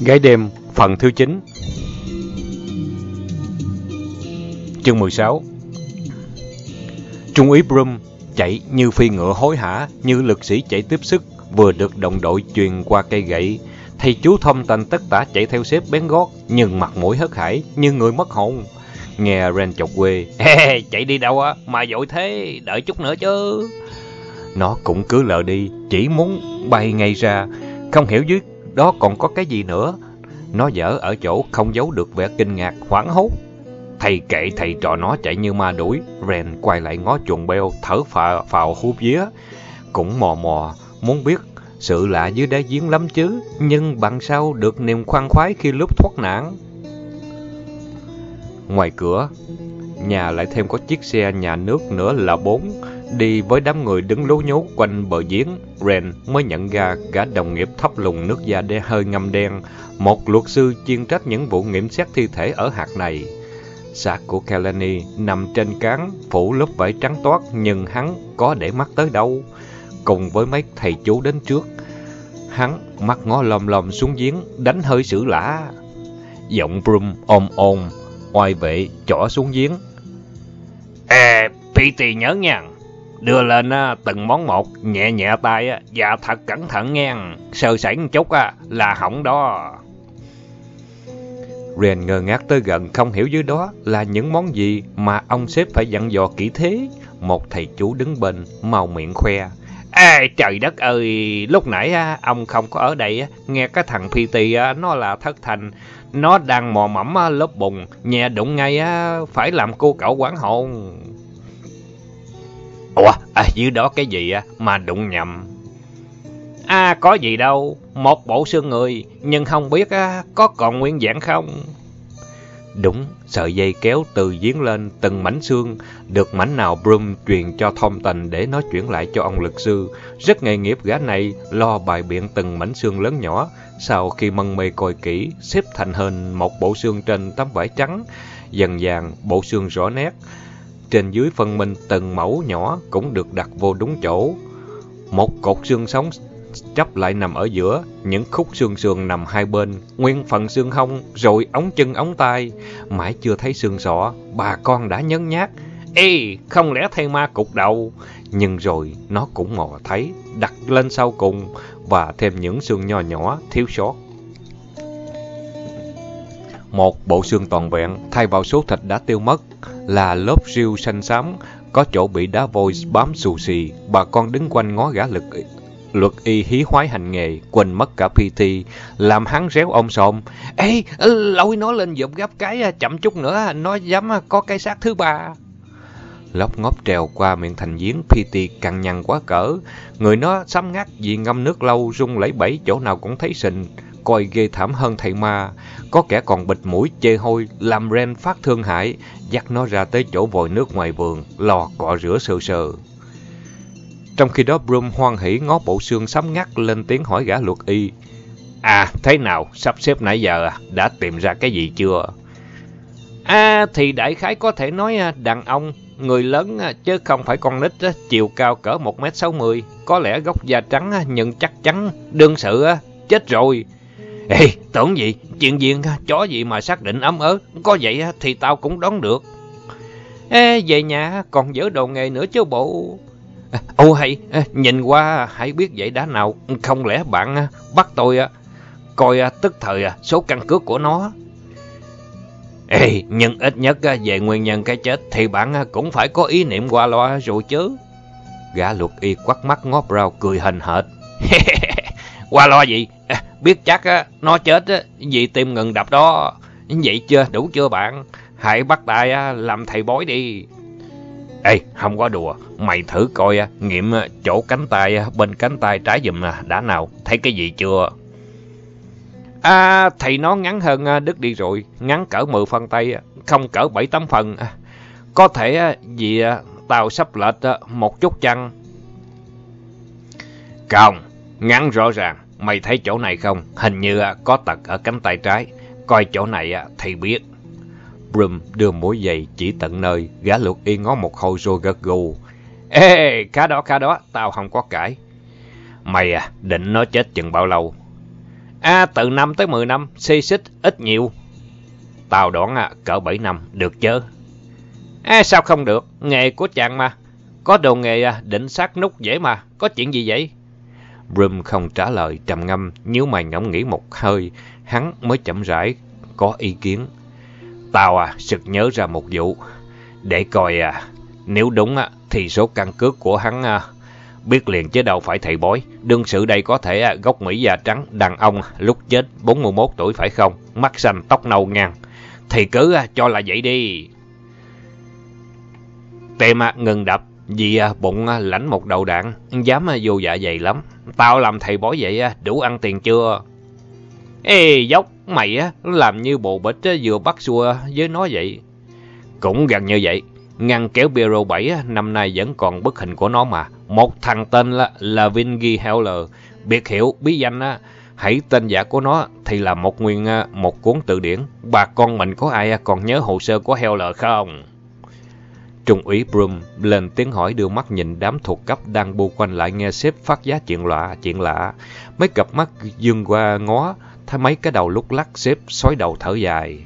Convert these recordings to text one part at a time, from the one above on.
Gái đêm phần thứ 9 Chương 16 Trung úy Brum chạy như phi ngựa hối hả, như lực sĩ chạy tiếp sức, vừa được đồng đội truyền qua cây gậy. Thầy chú thông tành tất tả chạy theo xếp bén gót, nhưng mặt mũi hớt hải, như người mất hồn. Nghe Ren chọc quê, hey, chạy đi đâu á, mà dội thế, đợi chút nữa chứ. Nó cũng cứ lờ đi, chỉ muốn bay ngay ra, không hiểu dưới đó còn có cái gì nữa. Nó dở ở chỗ không giấu được vẻ kinh ngạc, hoảng hốt. Thầy kệ thầy trò nó chạy như ma đuổi, Ren quay lại ngó chuồng beo, thở phào, phào hút vía. Cũng mò mò, muốn biết sự lạ dưới đáy giếng lắm chứ, nhưng bằng sao được niềm khoan khoái khi lúc thoát nạn. Ngoài cửa, nhà lại thêm có chiếc xe nhà nước nữa là bốn, đi với đám người đứng lố nhố quanh bờ giếng. Ren mới nhận ra gã đồng nghiệp thấp lùng nước da đen hơi ngâm đen, một luật sư chuyên trách những vụ nghiệm xét thi thể ở hạt này. Xác của Kalani nằm trên cán, phủ lớp vải trắng toát, nhưng hắn có để mắt tới đâu. Cùng với mấy thầy chú đến trước, hắn mắt ngó lòm lòm xuống giếng, đánh hơi sử lã. Giọng Brum ôm ôm, oai vệ chỏ xuống giếng. Ê, Petey nhớ nha, đưa lên từng món một, nhẹ nhẹ tay và thật cẩn thận nghe, sơ sẩy một chút là hỏng đó. Ren ngơ ngác tới gần không hiểu dưới đó là những món gì mà ông sếp phải dặn dò kỹ thế. Một thầy chú đứng bên, màu miệng khoe. Ê, trời đất ơi, lúc nãy ông không có ở đây, nghe cái thằng PT nó là thất thành. Nó đang mò mẫm lớp bùn, nhẹ đụng ngay phải làm cô cậu quán hồn. Ủa, à, dưới đó cái gì mà đụng nhầm? À, có gì đâu, một bộ xương người, nhưng không biết có còn nguyên dạng không? Đúng, sợi dây kéo từ giếng lên từng mảnh xương, được mảnh nào Brum truyền cho thông tình để nó chuyển lại cho ông luật sư. Rất nghề nghiệp gã này lo bài biện từng mảnh xương lớn nhỏ, sau khi mân mê coi kỹ, xếp thành hình một bộ xương trên tấm vải trắng, dần dàng bộ xương rõ nét. Trên dưới phân minh từng mẫu nhỏ cũng được đặt vô đúng chỗ. Một cột xương sống chấp lại nằm ở giữa, những khúc xương sườn nằm hai bên, nguyên phần xương hông, rồi ống chân ống tay. Mãi chưa thấy xương sọ, bà con đã nhấn nhát. Ê, không lẽ thay ma cục đầu? Nhưng rồi nó cũng mò thấy, đặt lên sau cùng và thêm những xương nho nhỏ, thiếu sót. Một bộ xương toàn vẹn, thay vào số thịt đã tiêu mất, là lớp riêu xanh xám, có chỗ bị đá vôi bám xù xì, bà con đứng quanh ngó gã lực luật y hí hoái hành nghề, quên mất cả PT, làm hắn réo ông sòm. Ê, lôi nó lên dụm gấp cái, à, chậm chút nữa, nó dám à, có cái xác thứ ba. Lóc ngóp trèo qua miệng thành giếng, PT cằn nhằn quá cỡ. Người nó sắm ngắt vì ngâm nước lâu, rung lẫy bẫy, chỗ nào cũng thấy sình. Coi ghê thảm hơn thầy ma. Có kẻ còn bịt mũi, chê hôi, làm Ren phát thương hại, dắt nó ra tới chỗ vòi nước ngoài vườn, lò cọ rửa sờ sờ. Trong khi đó Brum hoan hỉ ngó bộ xương sắm ngắt lên tiếng hỏi gã luật y. À, thế nào? Sắp xếp nãy giờ à? đã tìm ra cái gì chưa? À, thì đại khái có thể nói à, đàn ông, người lớn à, chứ không phải con nít, chiều cao cỡ 1m60, có lẽ gốc da trắng nhưng chắc chắn, đương sự chết rồi. Ê, tưởng gì? Chuyện gì chó gì mà xác định ấm ớ, có vậy thì tao cũng đoán được. Ê, về nhà còn giữ đồ nghề nữa chứ bộ... Ô hay, nhìn qua hãy biết vậy đã nào, không lẽ bạn à, bắt tôi à? coi à, tức thời số căn cước của nó. Ê, nhưng ít nhất về nguyên nhân cái chết thì bạn cũng phải có ý niệm qua loa rồi chứ. Gã luật y quắt mắt ngó brow cười hình hệt. qua loa gì? Biết chắc nó chết vì tim ngừng đập đó. Vậy chưa, đủ chưa bạn? Hãy bắt tay làm thầy bói đi. Ê, không có đùa, mày thử coi nghiệm chỗ cánh tay bên cánh tay trái giùm đã nào, thấy cái gì chưa? À, thầy nó ngắn hơn à, đứt đi rồi, ngắn cỡ 10 phân tay, không cỡ 7-8 phần. À, có thể vì à, tao sắp lệch một chút chăng? Không, ngắn rõ ràng, mày thấy chỗ này không? Hình như à, có tật ở cánh tay trái, coi chỗ này à, thì biết. Brum đưa mũi giày chỉ tận nơi, gã luật y ngó một hồi rồi gật gù. Ê, cá đó, cá đó, tao không có cãi. Mày à, định nó chết chừng bao lâu? À, từ 5 tới 10 năm, xê xích ít nhiều. Tao đoán à, cỡ 7 năm, được chứ? À, sao không được? Nghề của chàng mà. Có đồ nghề à, định sát nút dễ mà. Có chuyện gì vậy? Brum không trả lời, trầm ngâm, nhíu mày ngẫm nghĩ một hơi, hắn mới chậm rãi có ý kiến. Tao à, sực nhớ ra một vụ. Để coi à, nếu đúng á, thì số căn cước của hắn à, biết liền chứ đâu phải thầy bói. Đương sự đây có thể à, gốc Mỹ da trắng, đàn ông, lúc chết 41 tuổi phải không? Mắt xanh, tóc nâu ngang. Thì cứ à, cho là vậy đi. Tề à, ngừng đập, vì à, bụng à, lãnh một đầu đạn, dám à, vô dạ dày lắm. Tao làm thầy bói vậy đủ ăn tiền chưa? Ê, dốc, mày á, làm như bộ bịch vừa bắt xua với nó vậy. Cũng gần như vậy. Ngăn kéo Biro 7 năm nay vẫn còn bức hình của nó mà. Một thằng tên là, là Vingy Heller. Biệt hiệu, bí danh á, hãy tên giả của nó thì là một nguyên một cuốn từ điển. Bà con mình có ai còn nhớ hồ sơ của Heller không? Trung úy Brum lên tiếng hỏi đưa mắt nhìn đám thuộc cấp đang bu quanh lại nghe sếp phát giá chuyện lạ, chuyện lạ. Mấy cặp mắt dương qua ngó, thấy mấy cái đầu lúc lắc xếp xói đầu thở dài.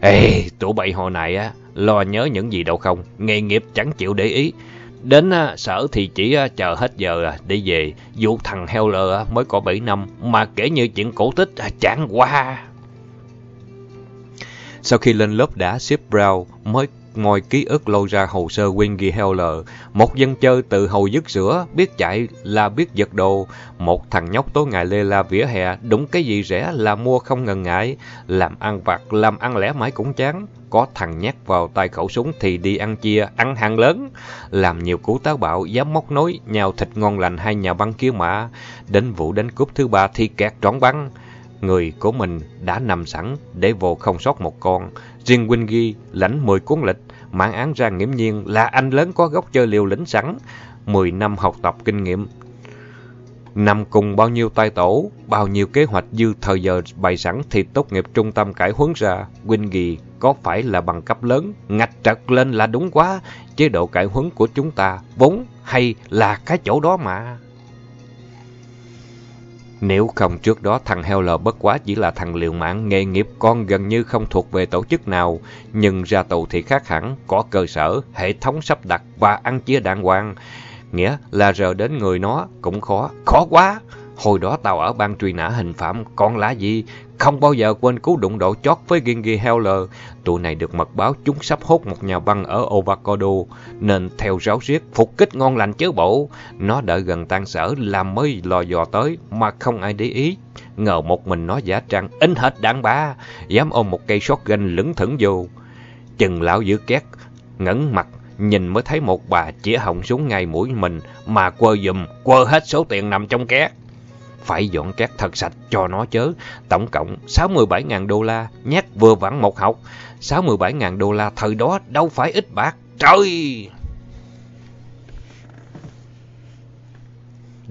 Ê, tụi bậy hồi này á, lo nhớ những gì đâu không, nghề nghiệp chẳng chịu để ý. Đến sở thì chỉ chờ hết giờ à, để về, vụ thằng Heller à, mới có 7 năm, mà kể như chuyện cổ tích à, chẳng qua. Sau khi lên lớp đã, xếp Brown mới moi ký ức lôi ra hồ sơ Wingy Heller, một dân chơi từ hầu dứt sữa, biết chạy là biết giật đồ, một thằng nhóc tối ngày lê la vỉa hè, đúng cái gì rẻ là mua không ngần ngại, làm ăn vặt, làm ăn lẻ mãi cũng chán. Có thằng nhát vào tay khẩu súng thì đi ăn chia, ăn hàng lớn, làm nhiều cú táo bạo, dám móc nối, nhào thịt ngon lành hai nhà băng kia mà. Đến vụ đánh cúp thứ ba thì kẹt trọn băng. Người của mình đã nằm sẵn để vô không sót một con. Riêng Ghi lãnh 10 cuốn lịch, mãn án ra nghiễm nhiên là anh lớn có gốc chơi liều lĩnh sẵn. 10 năm học tập kinh nghiệm. Nằm cùng bao nhiêu tay tổ, bao nhiêu kế hoạch dư thời giờ bày sẵn thì tốt nghiệp trung tâm cải huấn ra. Wingy có phải là bằng cấp lớn, ngạch trật lên là đúng quá. Chế độ cải huấn của chúng ta vốn hay là cái chỗ đó mà. Nếu không trước đó thằng heo lờ bất quá chỉ là thằng liều mạng nghề nghiệp con gần như không thuộc về tổ chức nào, nhưng ra tù thì khác hẳn, có cơ sở, hệ thống sắp đặt và ăn chia đàng hoàng. Nghĩa là giờ đến người nó cũng khó, khó quá. Hồi đó tao ở ban truy nã hình phạm, còn lá gì? Không bao giờ quên cú đụng độ chót với Gingy Heller. Tụi này được mật báo chúng sắp hốt một nhà băng ở Ovacado, nên theo ráo riết, phục kích ngon lành chứ bộ. Nó đợi gần tan sở làm mới lò dò tới, mà không ai để ý. Ngờ một mình nó giả trang, in hết đàn ba, dám ôm một cây shotgun lững thững vô. Chừng lão giữ két, ngẩn mặt, nhìn mới thấy một bà chĩa họng xuống ngay mũi mình, mà quơ dùm, quơ hết số tiền nằm trong két phải dọn cát thật sạch cho nó chớ. Tổng cộng 67.000 đô la, nhét vừa vặn một học. 67.000 đô la thời đó đâu phải ít bạc. Trời!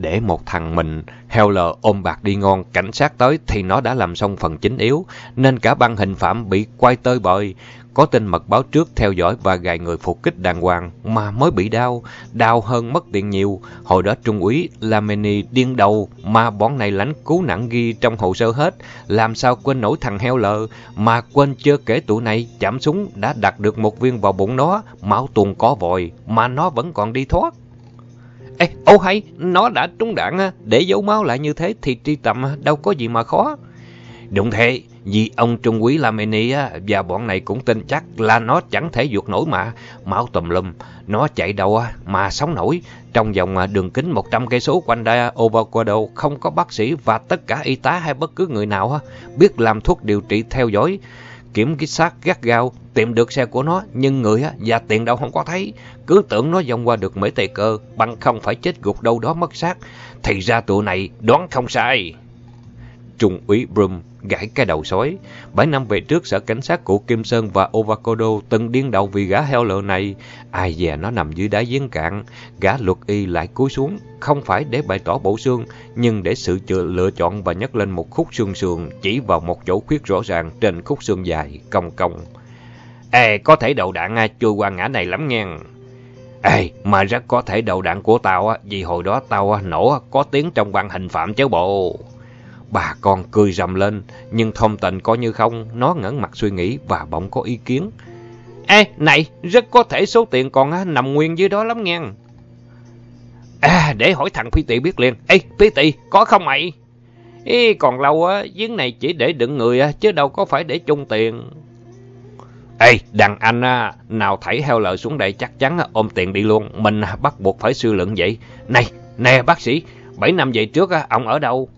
Để một thằng mình, Heller ôm bạc đi ngon, cảnh sát tới thì nó đã làm xong phần chính yếu, nên cả băng hình phạm bị quay tơi bời. Có tin mật báo trước theo dõi và gài người phục kích đàng hoàng mà mới bị đau, đau hơn mất tiền nhiều. Hồi đó trung úy Lameni điên đầu mà bọn này lãnh cứu nặng ghi trong hồ sơ hết. Làm sao quên nổi thằng heo lờ mà quên chưa kể tụi này chạm súng đã đặt được một viên vào bụng nó, máu tuôn có vòi mà nó vẫn còn đi thoát. Ê, ô hay, nó đã trúng đạn, à, để giấu máu lại như thế thì tri tầm à, đâu có gì mà khó. Đúng thế, vì ông Trung Quý Lamini à, và bọn này cũng tin chắc là nó chẳng thể vượt nổi mà. Máu tùm lum, nó chạy đâu mà sống nổi. Trong vòng đường kính 100 cây số quanh đây Ovacado không có bác sĩ và tất cả y tá hay bất cứ người nào biết làm thuốc điều trị theo dõi. Kiểm cái xác gắt gao, tìm được xe của nó, nhưng người và tiền đâu không có thấy. Cứ tưởng nó vòng qua được mấy tề cơ, bằng không phải chết gục đâu đó mất xác. Thì ra tụi này đoán không sai. Trung úy Brum gãi cái đầu sói. Bảy năm về trước, sở cảnh sát của Kim Sơn và Ovacodo từng điên đầu vì gã heo lợn này. Ai dè nó nằm dưới đáy giếng cạn, gã luật y lại cúi xuống, không phải để bày tỏ bổ xương, nhưng để sự lựa chọn và nhấc lên một khúc xương sườn chỉ vào một chỗ khuyết rõ ràng trên khúc xương dài, cong cong. Ê, có thể đầu đạn chui qua ngã này lắm nha. Ê, mà rất có thể đầu đạn của tao á, vì hồi đó tao nổ có tiếng trong băng hình phạm chứ bộ. Bà con cười rầm lên, nhưng thông tịnh coi như không, nó ngẩn mặt suy nghĩ và bỗng có ý kiến. Ê, này, rất có thể số tiền còn à, nằm nguyên dưới đó lắm nghe. À, để hỏi thằng Phi Tị biết liền. Ê, Phi Tị, có không mày? Ê, còn lâu á, giếng này chỉ để đựng người á, chứ đâu có phải để chung tiền. Ê, đàn anh á, nào thảy heo lợi xuống đây chắc chắn ôm tiền đi luôn. Mình bắt buộc phải suy luận vậy. Này, nè bác sĩ, 7 năm về trước á, ông ở đâu?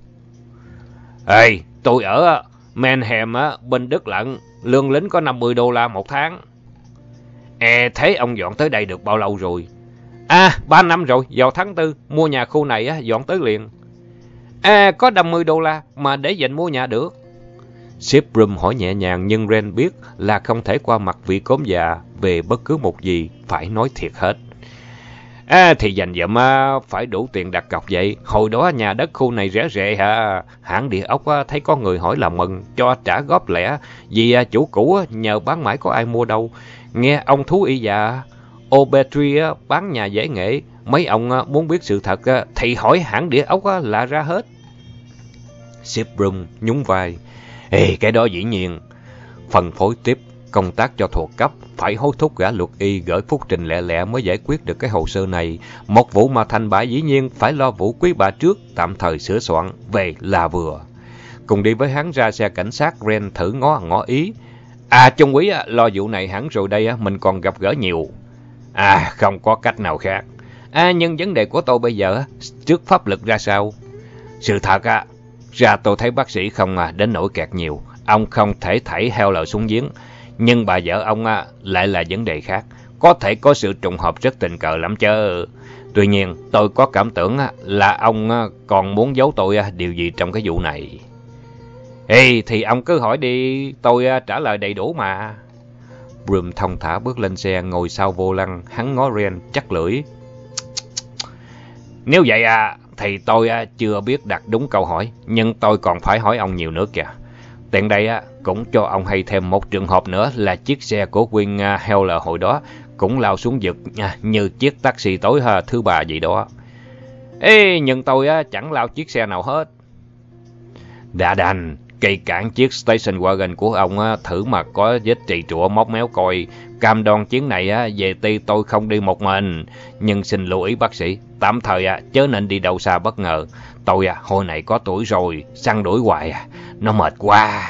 Ê, tôi ở Manham bên Đức Lận, lương lính có 50 đô la một tháng. Ê, thế ông dọn tới đây được bao lâu rồi? À, 3 năm rồi, vào tháng 4, mua nhà khu này á, dọn tới liền. À, có 50 đô la mà để dành mua nhà được. Shiprum hỏi nhẹ nhàng nhưng Ren biết là không thể qua mặt vị cốm già về bất cứ một gì, phải nói thiệt hết. À, thì dành dụm à, phải đủ tiền đặt cọc vậy. Hồi đó nhà đất khu này rẻ rẻ hả? Hãng địa ốc à, thấy có người hỏi là mừng, cho trả góp lẻ. Vì à, chủ cũ à, nhờ bán mãi có ai mua đâu. Nghe ông thú y già Obetri à, bán nhà dễ nghệ, mấy ông á, muốn biết sự thật á, thì hỏi hãng địa ốc á, là ra hết. Sip Brum nhún vai. Ê, cái đó dĩ nhiên. Phần phối tiếp, công tác cho thuộc cấp, phải hối thúc gã luật y gửi phúc trình lẹ lẹ mới giải quyết được cái hồ sơ này. Một vụ mà thành bại dĩ nhiên phải lo vụ quý bà trước, tạm thời sửa soạn, về là vừa. Cùng đi với hắn ra xe cảnh sát, Ren thử ngó ngó ý. À, trung quý, à, lo vụ này hắn rồi đây, à, mình còn gặp gỡ nhiều. À, không có cách nào khác. À, nhưng vấn đề của tôi bây giờ, à, trước pháp lực ra sao? Sự thật á, ra tôi thấy bác sĩ không à, đến nỗi kẹt nhiều. Ông không thể thảy heo lợn xuống giếng. Nhưng bà vợ ông à, lại là vấn đề khác. Có thể có sự trùng hợp rất tình cờ lắm chứ. Tuy nhiên, tôi có cảm tưởng à, là ông à, còn muốn giấu tôi điều gì trong cái vụ này. Ê, thì ông cứ hỏi đi, tôi trả lời đầy đủ mà. Broom thông thả bước lên xe, ngồi sau vô lăng, hắn ngó Ren, chắc lưỡi. Nếu vậy à, thì tôi chưa biết đặt đúng câu hỏi, nhưng tôi còn phải hỏi ông nhiều nữa kìa. Tiện đây á, cũng cho ông hay thêm một trường hợp nữa là chiếc xe của Quyên à, Heller hồi đó cũng lao xuống vực à, như chiếc taxi tối à, thứ ba vậy đó. Ê, nhưng tôi á, chẳng lao chiếc xe nào hết. Đã đành, Cây cản chiếc station wagon của ông á, thử mà có vết trì trụa móc méo coi. Cam đoan chuyến này á, về ti tôi không đi một mình. Nhưng xin lưu ý bác sĩ, tạm thời á, chớ nên đi đâu xa bất ngờ. Tôi à, hồi này có tuổi rồi, săn đuổi hoài à, nó mệt quá.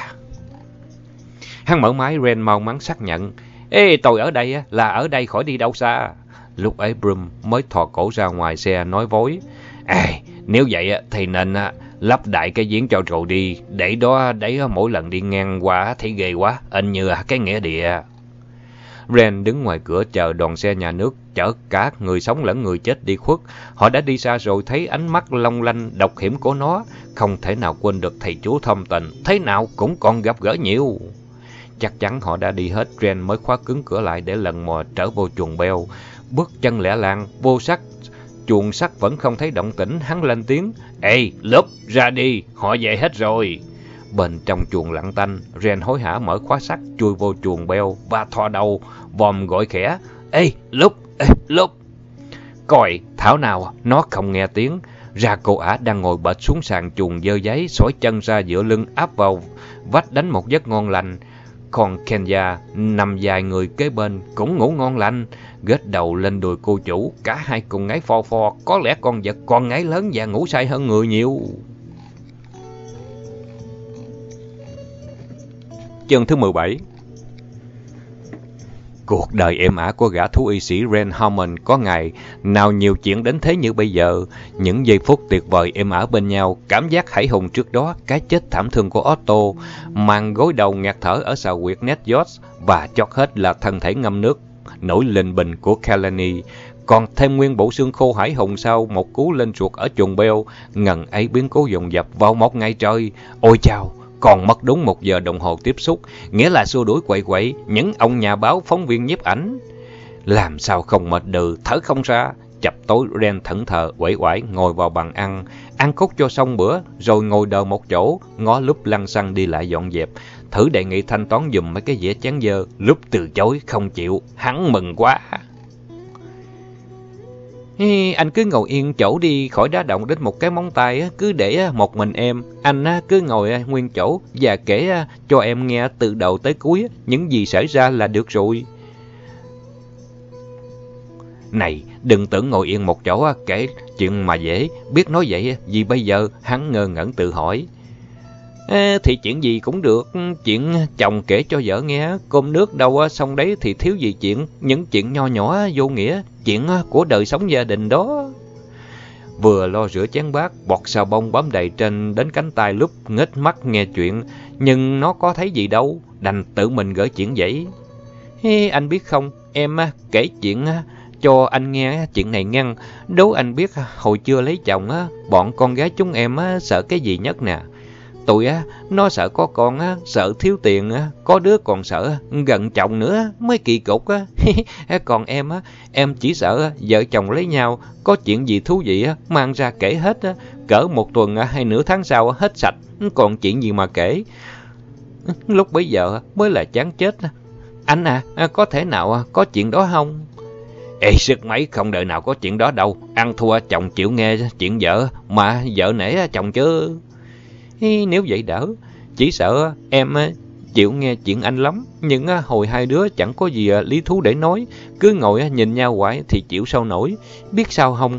Hắn mở máy Ren mau mắn xác nhận. Ê, tôi ở đây á, là ở đây khỏi đi đâu xa. Lúc ấy Brum mới thò cổ ra ngoài xe nói vối. Ê, nếu vậy á, thì nên lắp đại cái giếng cho rồi đi, để đó đấy mỗi lần đi ngang qua thấy ghê quá, anh như à, cái nghĩa địa. Ren đứng ngoài cửa chờ đoàn xe nhà nước chở cả người sống lẫn người chết đi khuất. Họ đã đi xa rồi thấy ánh mắt long lanh độc hiểm của nó, không thể nào quên được thầy chú thông tình, thế nào cũng còn gặp gỡ nhiều. Chắc chắn họ đã đi hết, Ren mới khóa cứng cửa lại để lần mò trở vô chuồng beo. Bước chân lẻ làng, vô sắc chuồng sắt vẫn không thấy động tĩnh, hắn lên tiếng. Ê, lớp, ra đi, họ về hết rồi. Bên trong chuồng lặng tanh, Ren hối hả mở khóa sắt, chui vô chuồng beo và thò đầu, vòm gọi khẽ. Ê, lúp, ê, lúp. Coi, thảo nào, nó không nghe tiếng. Ra cô ả đang ngồi bệt xuống sàn chuồng dơ giấy, sỏi chân ra giữa lưng áp vào vách đánh một giấc ngon lành. Còn Kenya nằm dài người kế bên cũng ngủ ngon lành, gết đầu lên đùi cô chủ, cả hai cùng ngáy pho pho, có lẽ con vật còn ngáy lớn và ngủ say hơn người nhiều. Chương thứ 17 Cuộc đời êm ả của gã thú y sĩ Ren Harmon có ngày nào nhiều chuyện đến thế như bây giờ. Những giây phút tuyệt vời êm ả bên nhau, cảm giác hải hùng trước đó, cái chết thảm thương của Otto, mang gối đầu ngạt thở ở xào quyệt Ned George và chót hết là thân thể ngâm nước, nổi lên bình của Kalani. Còn thêm nguyên bộ xương khô hải hùng sau một cú lên chuột ở chuồng beo, ngần ấy biến cố dồn dập vào một ngày trời. Ôi chào! Còn mất đúng một giờ đồng hồ tiếp xúc, nghĩa là xua đuổi quậy quậy những ông nhà báo phóng viên nhiếp ảnh. Làm sao không mệt đừ, thở không ra, chập tối Ren thẫn thờ, quẩy quải ngồi vào bàn ăn, ăn cốt cho xong bữa, rồi ngồi đợi một chỗ, ngó lúc lăn xăng đi lại dọn dẹp, thử đề nghị thanh toán dùm mấy cái dĩa chán dơ, lúc từ chối không chịu, hắn mừng quá. Anh cứ ngồi yên chỗ đi khỏi đá động đến một cái móng tay, cứ để một mình em. Anh cứ ngồi nguyên chỗ và kể cho em nghe từ đầu tới cuối những gì xảy ra là được rồi. Này, đừng tưởng ngồi yên một chỗ kể chuyện mà dễ, biết nói vậy vì bây giờ hắn ngơ ngẩn tự hỏi. Thì chuyện gì cũng được, chuyện chồng kể cho vợ nghe, cơm nước đâu xong đấy thì thiếu gì chuyện, những chuyện nho nhỏ vô nghĩa, chuyện của đời sống gia đình đó. Vừa lo rửa chén bát, bọt xà bông bám đầy trên đến cánh tay lúc nghếch mắt nghe chuyện, nhưng nó có thấy gì đâu, đành tự mình gửi chuyện vậy. Hey, anh biết không, em kể chuyện cho anh nghe chuyện này ngăn. Đố anh biết hồi chưa lấy chồng, bọn con gái chúng em sợ cái gì nhất nè. Tụi á, nó sợ có con á, sợ thiếu tiền á, có đứa còn sợ gần chồng nữa mới kỳ cục á. còn em á, em chỉ sợ vợ chồng lấy nhau, có chuyện gì thú vị á, mang ra kể hết á, cỡ một tuần hay nửa tháng sau hết sạch, còn chuyện gì mà kể. Lúc bấy giờ mới là chán chết. Anh à, à, có thể nào à, có chuyện đó không? Ê, sức mấy không đợi nào có chuyện đó đâu. Ăn thua chồng chịu nghe chuyện vợ, mà vợ nể chồng chứ. Nếu vậy đỡ, chỉ sợ em chịu nghe chuyện anh lắm. Nhưng hồi hai đứa chẳng có gì lý thú để nói. Cứ ngồi nhìn nhau hoài thì chịu sao nổi. Biết sao không,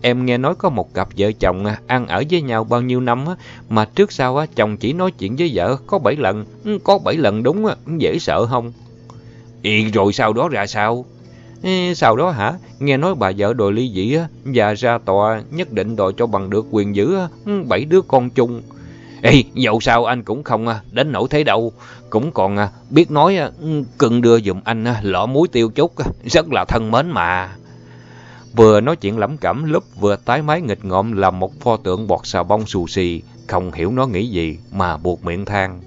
em nghe nói có một cặp vợ chồng ăn ở với nhau bao nhiêu năm. Mà trước sau chồng chỉ nói chuyện với vợ có bảy lần. Có bảy lần đúng, dễ sợ không? Ý rồi sau đó ra sao? Sau đó hả? Nghe nói bà vợ đòi ly dị và ra tòa nhất định đòi cho bằng được quyền giữ bảy đứa con chung. Ê, dẫu sao anh cũng không à, đến nổi thế đâu. Cũng còn à, biết nói à, ừ, cưng đưa dùm anh lọ muối tiêu chút, rất là thân mến mà. Vừa nói chuyện lẩm cẩm lúc vừa tái mái nghịch ngợm làm một pho tượng bọt xà bông xù xì, không hiểu nó nghĩ gì mà buộc miệng than.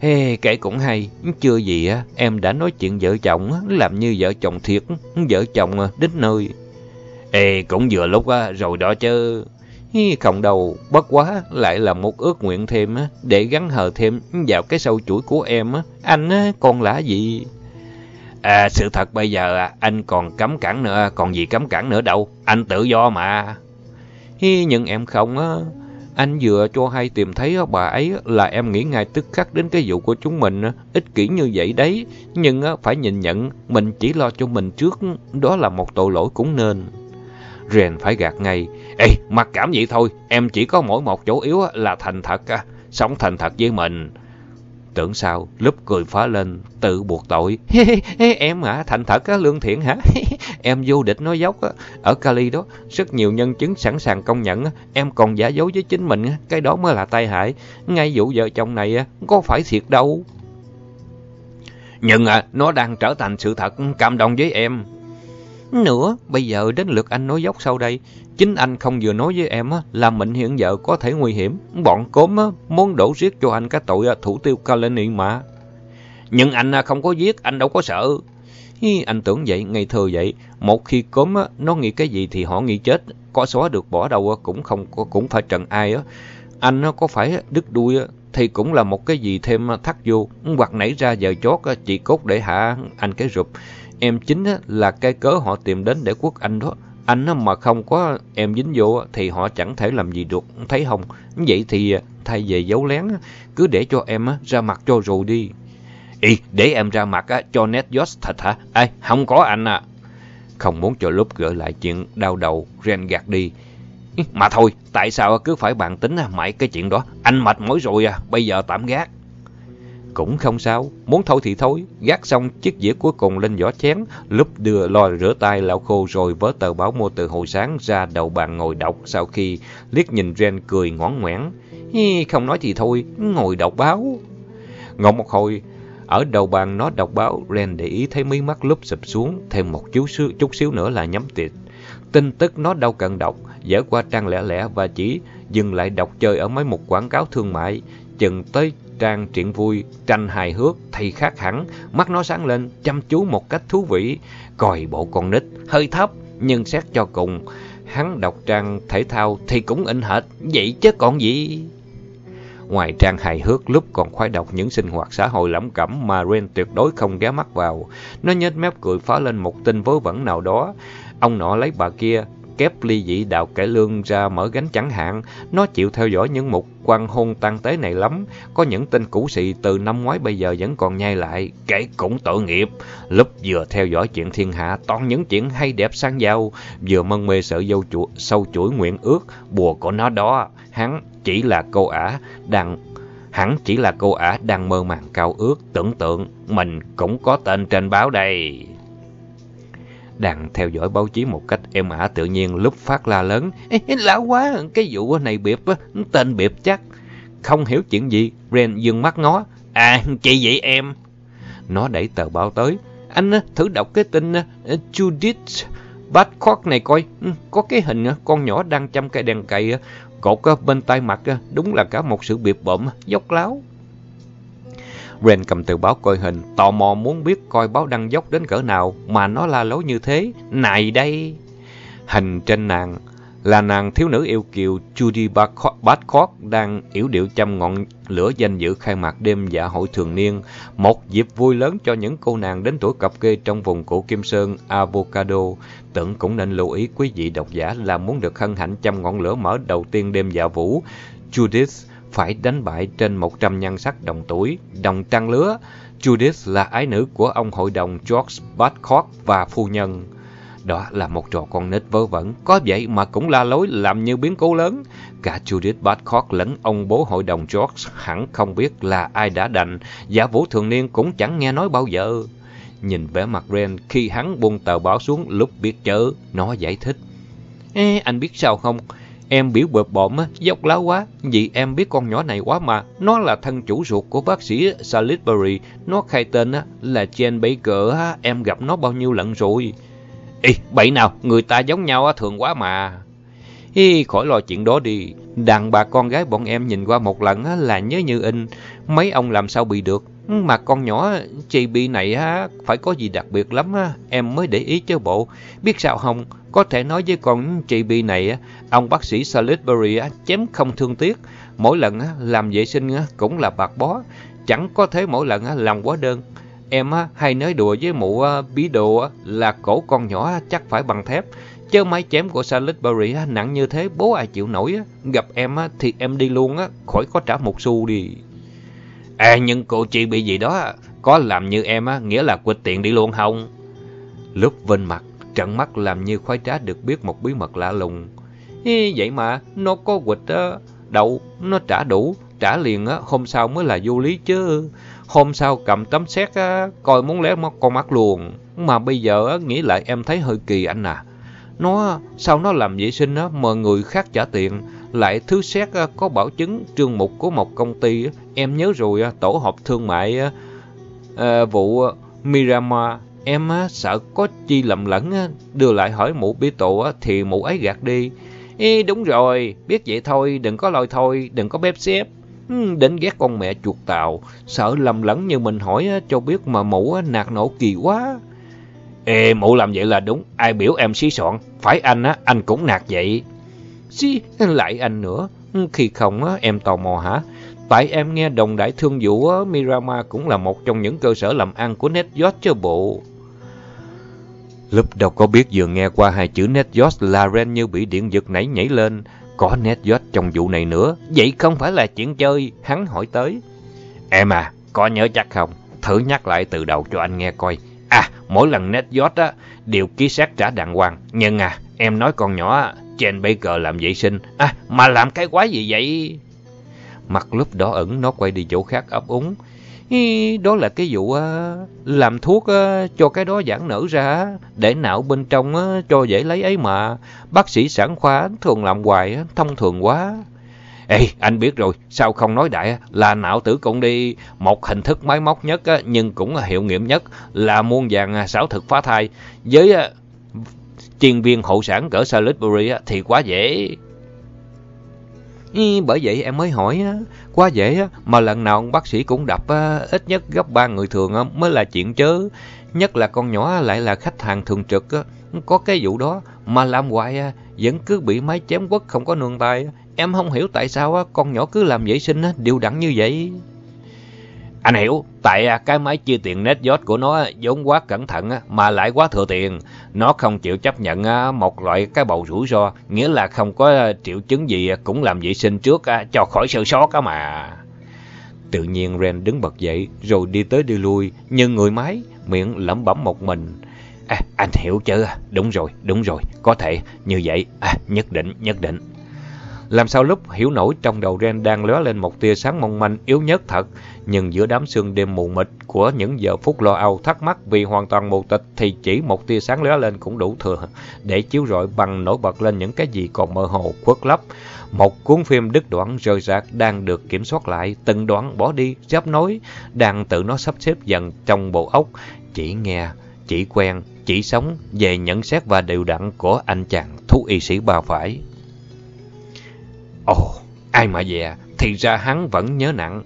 Ê, kể cũng hay, chưa gì á, em đã nói chuyện vợ chồng làm như vợ chồng thiệt, vợ chồng đến nơi. Ê, cũng vừa lúc á, rồi đó chứ. Không đâu, bất quá lại là một ước nguyện thêm để gắn hờ thêm vào cái sâu chuỗi của em. Anh còn là gì? À, sự thật bây giờ à, anh còn cấm cản nữa, còn gì cấm cản nữa đâu, anh tự do mà. Hi, nhưng em không á, anh vừa cho hay tìm thấy bà ấy là em nghĩ ngay tức khắc đến cái vụ của chúng mình, ích kỷ như vậy đấy. Nhưng phải nhìn nhận mình chỉ lo cho mình trước, đó là một tội lỗi cũng nên. Rèn phải gạt ngay. Ê, mặc cảm vậy thôi, em chỉ có mỗi một chỗ yếu là thành thật, sống thành thật với mình. Tưởng sao, lúc cười phá lên, tự buộc tội. em hả, thành thật á, lương thiện hả? em vô địch nói dốc á. Ở Cali đó, rất nhiều nhân chứng sẵn sàng công nhận á. Em còn giả dối với chính mình, cái đó mới là tai hại. Ngay vụ vợ chồng này á, có phải thiệt đâu. Nhưng à, nó đang trở thành sự thật cảm động với em. Nữa, bây giờ đến lượt anh nói dốc sau đây. Chính anh không vừa nói với em là mệnh hiện giờ có thể nguy hiểm. Bọn cốm muốn đổ giết cho anh cái tội thủ tiêu Kalani mà. Nhưng anh à, không có giết, anh đâu có sợ. Hi, anh tưởng vậy, ngày thừa vậy. Một khi cốm nó nghĩ cái gì thì họ nghĩ chết. Có xóa được bỏ đâu cũng không cũng phải trần ai. á. Anh có phải đứt đuôi thì cũng là một cái gì thêm thắt vô. Hoặc nảy ra giờ chót chỉ cốt để hạ anh cái rụp. Em chính là cái cớ họ tìm đến để quất anh đó. Anh mà không có em dính vô thì họ chẳng thể làm gì được, thấy không? Vậy thì à, thay về giấu lén, cứ để cho em ra mặt cho rồi đi. Ý, để em ra mặt cho nét giót thật hả? Ê, không có anh à. Không muốn cho lúc gỡ lại chuyện đau đầu, Ren gạt đi. Mà thôi, tại sao cứ phải bàn tính mãi cái chuyện đó? Anh mệt mỏi rồi à, bây giờ tạm gác. Cũng không sao, muốn thôi thì thôi, gác xong chiếc dĩa cuối cùng lên vỏ chén, lúc đưa lo rửa tay lau khô rồi vớ tờ báo mua từ hồi sáng ra đầu bàn ngồi đọc. Sau khi liếc nhìn Ren cười ngoãn ngoãn. Không nói thì thôi, ngồi đọc báo. Ngồi một hồi, ở đầu bàn nó đọc báo, Ren để ý thấy mí mắt lúp sụp xuống, thêm một chút xíu, chút xíu nữa là nhắm tiệt Tin tức nó đâu cần đọc, dở qua trang lẻ lẻ và chỉ dừng lại đọc chơi ở mấy một quảng cáo thương mại, chừng tới trang truyện vui, tranh hài hước thì khác hẳn, mắt nó sáng lên, chăm chú một cách thú vị, coi bộ con nít, hơi thấp, nhưng xét cho cùng, hắn đọc trang thể thao thì cũng in hệt, vậy chứ còn gì. Ngoài trang hài hước lúc còn khoái đọc những sinh hoạt xã hội lẫm cẩm mà Ren tuyệt đối không ghé mắt vào, nó nhếch mép cười phá lên một tin vớ vẩn nào đó. Ông nọ lấy bà kia, kép ly dị đạo cải lương ra mở gánh chẳng hạn. Nó chịu theo dõi những mục quan hôn tăng tế này lắm. Có những tên cũ sĩ từ năm ngoái bây giờ vẫn còn nhai lại. Kể cũng tội nghiệp. Lúc vừa theo dõi chuyện thiên hạ, toàn những chuyện hay đẹp sang giàu. Vừa mân mê sợ dâu chuỗi, sâu chuỗi nguyện ước, bùa của nó đó. Hắn chỉ là cô ả, đang Hắn chỉ là cô ả đang mơ màng cao ước, tưởng tượng mình cũng có tên trên báo đây. Đang theo dõi báo chí một cách êm ả tự nhiên lúc phát la lớn. Ê, lão quá, cái vụ này biệp, tên biệp chắc. Không hiểu chuyện gì, Ren dừng mắt ngó. À, chị vậy em. Nó đẩy tờ báo tới. Anh thử đọc cái tin à, Judith Badcock này coi. Ừ, có cái hình à, con nhỏ đang chăm cây đèn cày à, Cột bên tay mặt đúng là cả một sự biệp bợm, dốc láo. Ren cầm tờ báo coi hình, tò mò muốn biết coi báo đăng dốc đến cỡ nào mà nó la lối như thế. Này đây! Hình trên nàng là nàng thiếu nữ yêu kiều Judy Badcock đang yểu điệu chăm ngọn lửa danh dự khai mạc đêm dạ hội thường niên, một dịp vui lớn cho những cô nàng đến tuổi cập kê trong vùng cổ Kim Sơn Avocado. Tưởng cũng nên lưu ý quý vị độc giả là muốn được hân hạnh chăm ngọn lửa mở đầu tiên đêm dạ vũ. Judith phải đánh bại trên 100 nhân sắc đồng tuổi, đồng trang lứa. Judith là ái nữ của ông hội đồng George Badcock và phu nhân. Đó là một trò con nít vớ vẩn, có vậy mà cũng la lối làm như biến cố lớn. Cả Judith Badcock lẫn ông bố hội đồng George hẳn không biết là ai đã đành, giả vũ thường niên cũng chẳng nghe nói bao giờ. Nhìn vẻ mặt Ren khi hắn buông tờ báo xuống lúc biết chớ, nó giải thích. Ê, anh biết sao không? Em biểu bợp bộm, dốc lá quá, vì em biết con nhỏ này quá mà. Nó là thân chủ ruột của bác sĩ Salisbury, nó khai tên là Jane Baker, em gặp nó bao nhiêu lần rồi. Ê, bậy nào, người ta giống nhau thường quá mà. Hi, khỏi lo chuyện đó đi. Đàn bà con gái bọn em nhìn qua một lần là nhớ như in. Mấy ông làm sao bị được. Mà con nhỏ chị bị này á, phải có gì đặc biệt lắm á, em mới để ý chứ bộ. Biết sao không, có thể nói với con chị bị này, á, ông bác sĩ Salisbury á, chém không thương tiếc. Mỗi lần á, làm vệ sinh á, cũng là bạc bó, chẳng có thế mỗi lần á, làm quá đơn. Em á, hay nói đùa với mụ ờ, á, bí đồ á, là cổ con nhỏ á, chắc phải bằng thép. Chứ máy chém của Salisbury á, nặng như thế bố ai chịu nổi á. Gặp em á, thì em đi luôn á, khỏi có trả một xu đi. À nhưng cô chị bị gì đó, có làm như em á, nghĩa là quịch tiện đi luôn không? Lúc vinh mặt, trận mắt làm như khoái trá được biết một bí mật lạ lùng. Ý, vậy mà, nó có quịch á, đậu, nó trả đủ, trả liền á, hôm sau mới là vô lý chứ. Hôm sau cầm tấm xét á, coi muốn lé con mắt luôn. Mà bây giờ á, nghĩ lại em thấy hơi kỳ anh à. Nó, sao nó làm vệ sinh á, mời người khác trả tiền, lại thứ xét à, có bảo chứng trương mục của một công ty. À, em nhớ rồi, à, tổ hợp thương mại à, vụ mirama Em sợ có chi lầm lẫn, đưa lại hỏi mụ bí tổ thì mụ ấy gạt đi. Ê, đúng rồi, biết vậy thôi, đừng có lôi thôi, đừng có bếp xếp. Đến ghét con mẹ chuột tàu, sợ lầm lẫn như mình hỏi cho biết mà mụ nạt nổ kỳ quá. Ê, mụ làm vậy là đúng, ai biểu em xí soạn, phải anh á, anh cũng nạt vậy. Xí, lại anh nữa, ừ, khi không á, em tò mò hả? Tại em nghe đồng đại thương vụ Mirama cũng là một trong những cơ sở làm ăn của NetJot chứ bộ. Lúc đâu có biết vừa nghe qua hai chữ NetJot là Ren như bị điện giật nảy nhảy lên. Có NetJot trong vụ này nữa, vậy không phải là chuyện chơi, hắn hỏi tới. Em à, có nhớ chắc không? Thử nhắc lại từ đầu cho anh nghe coi. Mỗi lần NetJot á, đều ký xác trả đàng hoàng. Nhưng à, em nói con nhỏ á, Jane Baker làm vệ sinh. À, mà làm cái quái gì vậy? Mặt lúc đỏ ẩn nó quay đi chỗ khác ấp úng. Ý, đó là cái vụ á, làm thuốc á, cho cái đó giãn nở ra, để não bên trong á, cho dễ lấy ấy mà. Bác sĩ sản khoa thường làm hoài, thông thường quá. Ê, anh biết rồi, sao không nói đại là não tử cũng đi. Một hình thức máy móc nhất nhưng cũng hiệu nghiệm nhất là muôn vàng à, xảo thực phá thai. Với à, chuyên viên hậu sản cỡ Salisbury thì quá dễ. Ừ, bởi vậy em mới hỏi, quá dễ mà lần nào bác sĩ cũng đập à, ít nhất gấp ba người thường mới là chuyện chớ. Nhất là con nhỏ lại là khách hàng thường trực, có cái vụ đó mà làm hoài vẫn cứ bị máy chém quất không có nương tay. Em không hiểu tại sao con nhỏ cứ làm vệ sinh đều đặn như vậy. Anh hiểu, tại à, cái máy chia tiền nét giót của nó vốn quá cẩn thận mà lại quá thừa tiền. Nó không chịu chấp nhận một loại cái bầu rủi ro, nghĩa là không có à, triệu chứng gì à, cũng làm vệ sinh trước cho khỏi sơ sót mà. Tự nhiên Ren đứng bật dậy rồi đi tới đi lui như người máy, miệng lẩm bẩm một mình. À, anh hiểu chứ, đúng rồi, đúng rồi, có thể như vậy, à, nhất định, nhất định. Làm sao lúc hiểu nổi trong đầu Ren đang lóe lên một tia sáng mong manh yếu nhất thật, nhưng giữa đám sương đêm mù mịt của những giờ phút lo âu thắc mắc vì hoàn toàn mù tịch thì chỉ một tia sáng lóe lên cũng đủ thừa để chiếu rọi bằng nổi bật lên những cái gì còn mơ hồ khuất lấp. Một cuốn phim đứt đoạn rời rạc đang được kiểm soát lại, từng đoạn bỏ đi, giáp nối, đang tự nó sắp xếp dần trong bộ óc, chỉ nghe, chỉ quen, chỉ sống về nhận xét và đều đặn của anh chàng thú y sĩ bà phải. Ồ, ai mà dè, thì ra hắn vẫn nhớ nặng.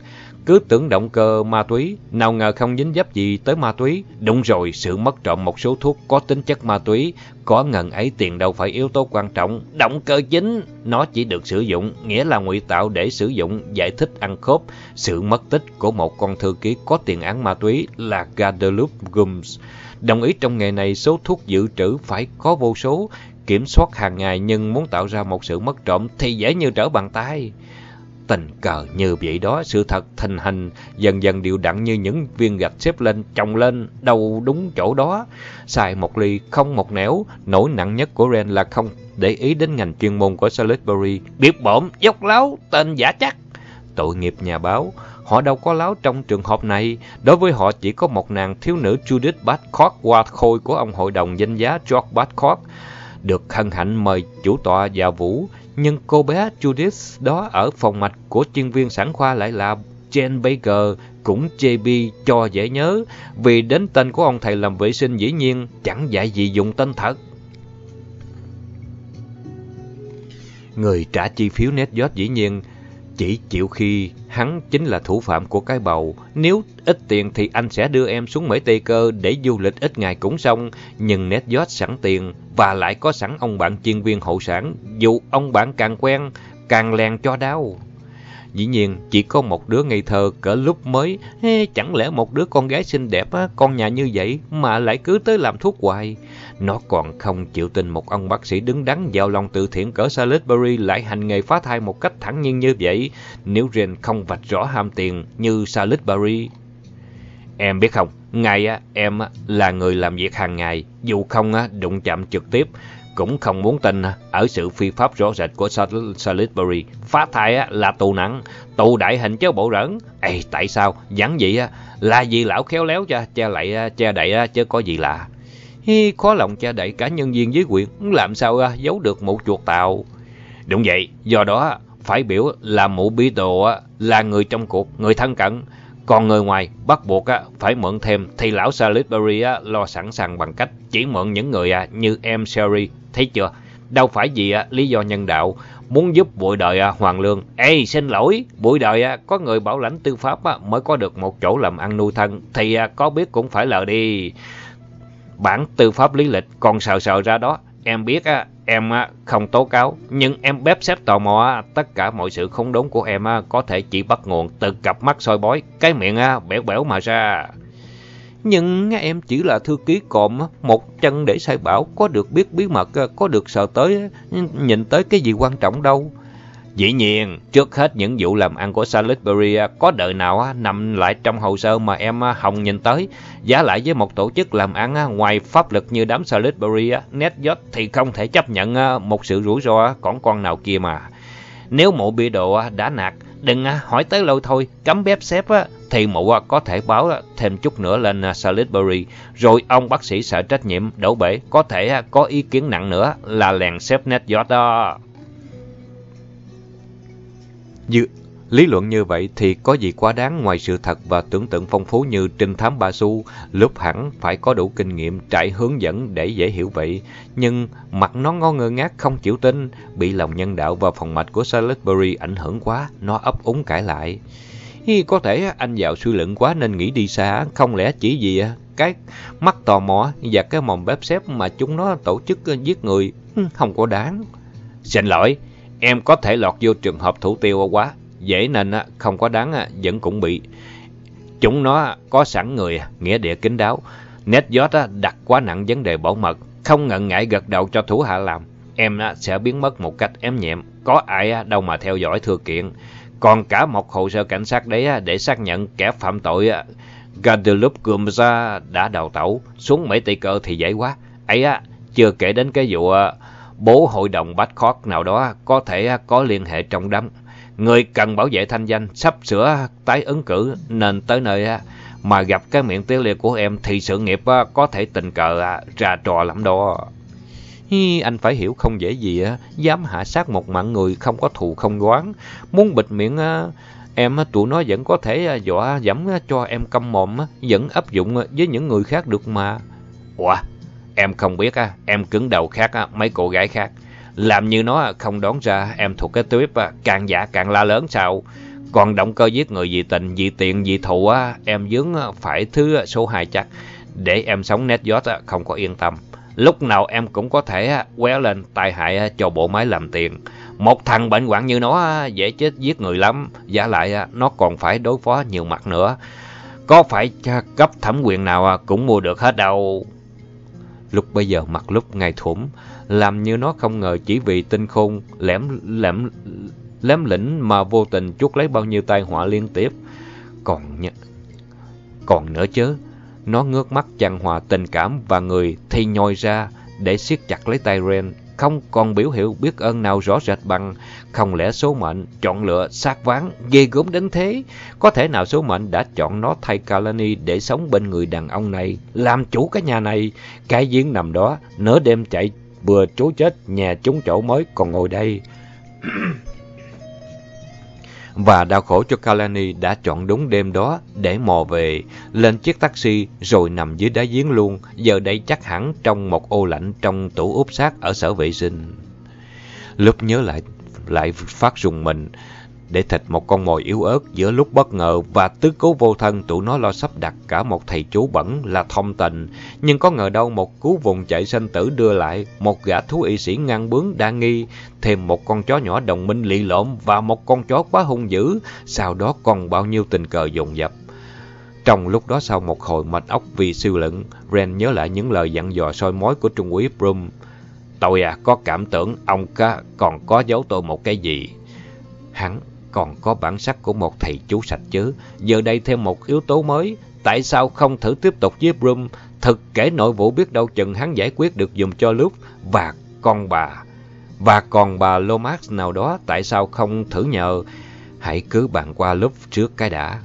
Cứ tưởng động cơ ma túy, nào ngờ không dính dấp gì tới ma túy. Đúng rồi, sự mất trộm một số thuốc có tính chất ma túy. Có ngần ấy tiền đâu phải yếu tố quan trọng. Động cơ chính, nó chỉ được sử dụng, nghĩa là ngụy tạo để sử dụng, giải thích ăn khớp. Sự mất tích của một con thư ký có tiền án ma túy là Guadeloupe Gums. Đồng ý trong nghề này số thuốc dự trữ phải có vô số, kiểm soát hàng ngày nhưng muốn tạo ra một sự mất trộm thì dễ như trở bàn tay. Tình cờ như vậy đó, sự thật thành hình dần dần đều đặn như những viên gạch xếp lên, chồng lên, đâu đúng chỗ đó. Xài một ly, không một nẻo, nỗi nặng nhất của Ren là không để ý đến ngành chuyên môn của Salisbury. Biết bổm, dốc láo, tên giả chắc. Tội nghiệp nhà báo, họ đâu có láo trong trường hợp này. Đối với họ chỉ có một nàng thiếu nữ Judith Badcock qua khôi của ông hội đồng danh giá George Badcock được hân hạnh mời chủ tọa và vũ, nhưng cô bé Judith đó ở phòng mạch của chuyên viên sản khoa lại là Jane Baker, cũng JB cho dễ nhớ, vì đến tên của ông thầy làm vệ sinh dĩ nhiên chẳng dạy gì dùng tên thật. Người trả chi phiếu NetJot dĩ nhiên chỉ chịu khi hắn chính là thủ phạm của cái bầu. Nếu ít tiền thì anh sẽ đưa em xuống Mỹ Tây Cơ để du lịch ít ngày cũng xong. Nhưng NetJot sẵn tiền và lại có sẵn ông bạn chuyên viên hậu sản. Dù ông bạn càng quen, càng lèn cho đau. Dĩ nhiên, chỉ có một đứa ngây thơ cỡ lúc mới, Ê, chẳng lẽ một đứa con gái xinh đẹp, á, con nhà như vậy mà lại cứ tới làm thuốc hoài. Nó còn không chịu tin một ông bác sĩ đứng đắn vào lòng từ thiện cỡ Salisbury lại hành nghề phá thai một cách thẳng nhiên như vậy, nếu Rin không vạch rõ ham tiền như Salisbury. Em biết không, ngày em là người làm việc hàng ngày, dù không đụng chạm trực tiếp, cũng không muốn tin ở sự phi pháp rõ rệt của Salisbury. Phá thai là tù nặng, tù đại hình chứ bộ rỡn. Ê, tại sao? Dắn vậy là vì lão khéo léo cho, che lại, che đậy chứ có gì lạ. Hi, khó lòng che đậy cả nhân viên dưới quyền, làm sao giấu được mụ chuột tàu. Đúng vậy, do đó phải biểu là mụ bí đồ là người trong cuộc, người thân cận. Còn người ngoài bắt buộc phải mượn thêm thì lão Salisbury lo sẵn sàng bằng cách chỉ mượn những người à, như em Sherry, thấy chưa? Đâu phải vì à, lý do nhân đạo, muốn giúp bụi đời à, Hoàng Lương. Ê, xin lỗi, bụi đời à, có người bảo lãnh tư pháp mới có được một chỗ làm ăn nuôi thân, thì có biết cũng phải lờ đi. Bản tư pháp lý lịch còn sợ sợ ra đó. Em biết á, em không tố cáo, nhưng em bếp xếp tò mò tất cả mọi sự không đúng của em có thể chỉ bắt nguồn từ cặp mắt soi bói, cái miệng bẻo bẻo mà ra. Nhưng em chỉ là thư ký cộm, một chân để sai bảo, có được biết bí mật, có được sợ tới, nhìn tới cái gì quan trọng đâu. Dĩ nhiên, trước hết những vụ làm ăn của Salisbury có đời nào nằm lại trong hồ sơ mà em hồng nhìn tới. Giá lại với một tổ chức làm ăn ngoài pháp lực như đám Salisbury, NetJot thì không thể chấp nhận một sự rủi ro còn con nào kia mà. Nếu mộ bị đồ đã nạt, đừng hỏi tới lâu thôi, cấm bếp xếp thì mụ có thể báo thêm chút nữa lên à, Salisbury. Rồi ông bác sĩ sợ trách nhiệm đổ bể có thể à, có ý kiến nặng nữa là lèn xếp NetJot đó. Như, lý luận như vậy thì có gì quá đáng ngoài sự thật và tưởng tượng phong phú như trinh thám ba su, lúc hẳn phải có đủ kinh nghiệm trải hướng dẫn để dễ hiểu vậy. Nhưng mặt nó ngó ngơ ngác không chịu tin, bị lòng nhân đạo và phòng mạch của Salisbury ảnh hưởng quá, nó ấp úng cãi lại. Hi, có thể anh vào suy luận quá nên nghĩ đi xa, không lẽ chỉ vì à, cái mắt tò mò và cái mồm bếp xếp mà chúng nó tổ chức giết người, không có đáng. Xin lỗi, Em có thể lọt vô trường hợp thủ tiêu quá, dễ nên à, không có đáng à, vẫn cũng bị. Chúng nó có sẵn người, nghĩa địa kín đáo. NetJot đặt quá nặng vấn đề bảo mật, không ngần ngại gật đầu cho thủ hạ làm. Em sẽ biến mất một cách ém nhẹm, có ai đâu mà theo dõi thư kiện. Còn cả một hồ sơ cảnh sát đấy để xác nhận kẻ phạm tội Guadeloupe Gumza đã đào tẩu, xuống Mỹ Tây Cơ thì dễ quá. Ấy á, chưa kể đến cái vụ ờ, bố hội đồng bách khót nào đó có thể có liên hệ trong đám. Người cần bảo vệ thanh danh, sắp sửa tái ứng cử nên tới nơi mà gặp cái miệng tiếng liệt của em thì sự nghiệp có thể tình cờ à, ra trò lắm đó. Hi, anh phải hiểu không dễ gì á, dám hạ sát một mạng người không có thù không oán muốn bịt miệng em tụi nó vẫn có thể à, dọa dẫm à, cho em câm mồm, vẫn áp dụng à, với những người khác được mà. Ủa, em không biết á, em cứng đầu khác mấy cô gái khác. Làm như nó không đoán ra em thuộc cái tuyếp càng giả càng la lớn sao? Còn động cơ giết người vì tình, vì tiền, vì thù á, em dướng phải thứ số 2 chắc. Để em sống nét giót không có yên tâm. Lúc nào em cũng có thể quéo lên tai hại cho bộ máy làm tiền. Một thằng bệnh hoạn như nó dễ chết giết người lắm. Giả lại nó còn phải đối phó nhiều mặt nữa. Có phải cấp thẩm quyền nào cũng mua được hết đâu. Lúc bây giờ mặt lúc ngay thủng, làm như nó không ngờ chỉ vì tinh khôn lẻm lẻm lém lĩnh mà vô tình chuốc lấy bao nhiêu tai họa liên tiếp. Còn còn nữa chứ, nó ngước mắt chàng hòa tình cảm và người thì nhoi ra để siết chặt lấy tay Ren, không còn biểu hiệu biết ơn nào rõ rệt bằng. Không lẽ số mệnh chọn lựa sát ván ghê gớm đến thế? Có thể nào số mệnh đã chọn nó thay Kalani để sống bên người đàn ông này? Làm chủ cái nhà này. Cái giếng nằm đó nửa đêm chạy vừa trốn chết nhà trúng chỗ mới còn ngồi đây. và đau khổ cho Kalani đã chọn đúng đêm đó để mò về, lên chiếc taxi rồi nằm dưới đá giếng luôn, giờ đây chắc hẳn trong một ô lạnh trong tủ úp xác ở sở vệ sinh. Lúc nhớ lại lại phát rùng mình, để thịt một con mồi yếu ớt giữa lúc bất ngờ và tứ cố vô thân tụi nó lo sắp đặt cả một thầy chú bẩn là thông tình. Nhưng có ngờ đâu một cú vùng chạy sinh tử đưa lại, một gã thú y sĩ ngang bướng đa nghi, thêm một con chó nhỏ đồng minh lì lộm và một con chó quá hung dữ, sau đó còn bao nhiêu tình cờ dồn dập. Trong lúc đó sau một hồi mệt ốc vì siêu lựng, Ren nhớ lại những lời dặn dò soi mói của Trung úy Brum. Tôi à, có cảm tưởng ông ca còn có giấu tôi một cái gì. Hắn còn có bản sắc của một thầy chú sạch chứ. Giờ đây thêm một yếu tố mới, tại sao không thử tiếp tục với Brum, thực kể nội vụ biết đâu chừng hắn giải quyết được dùng cho lúc và con bà. Và còn bà Lomax nào đó, tại sao không thử nhờ, hãy cứ bàn qua lúc trước cái đã.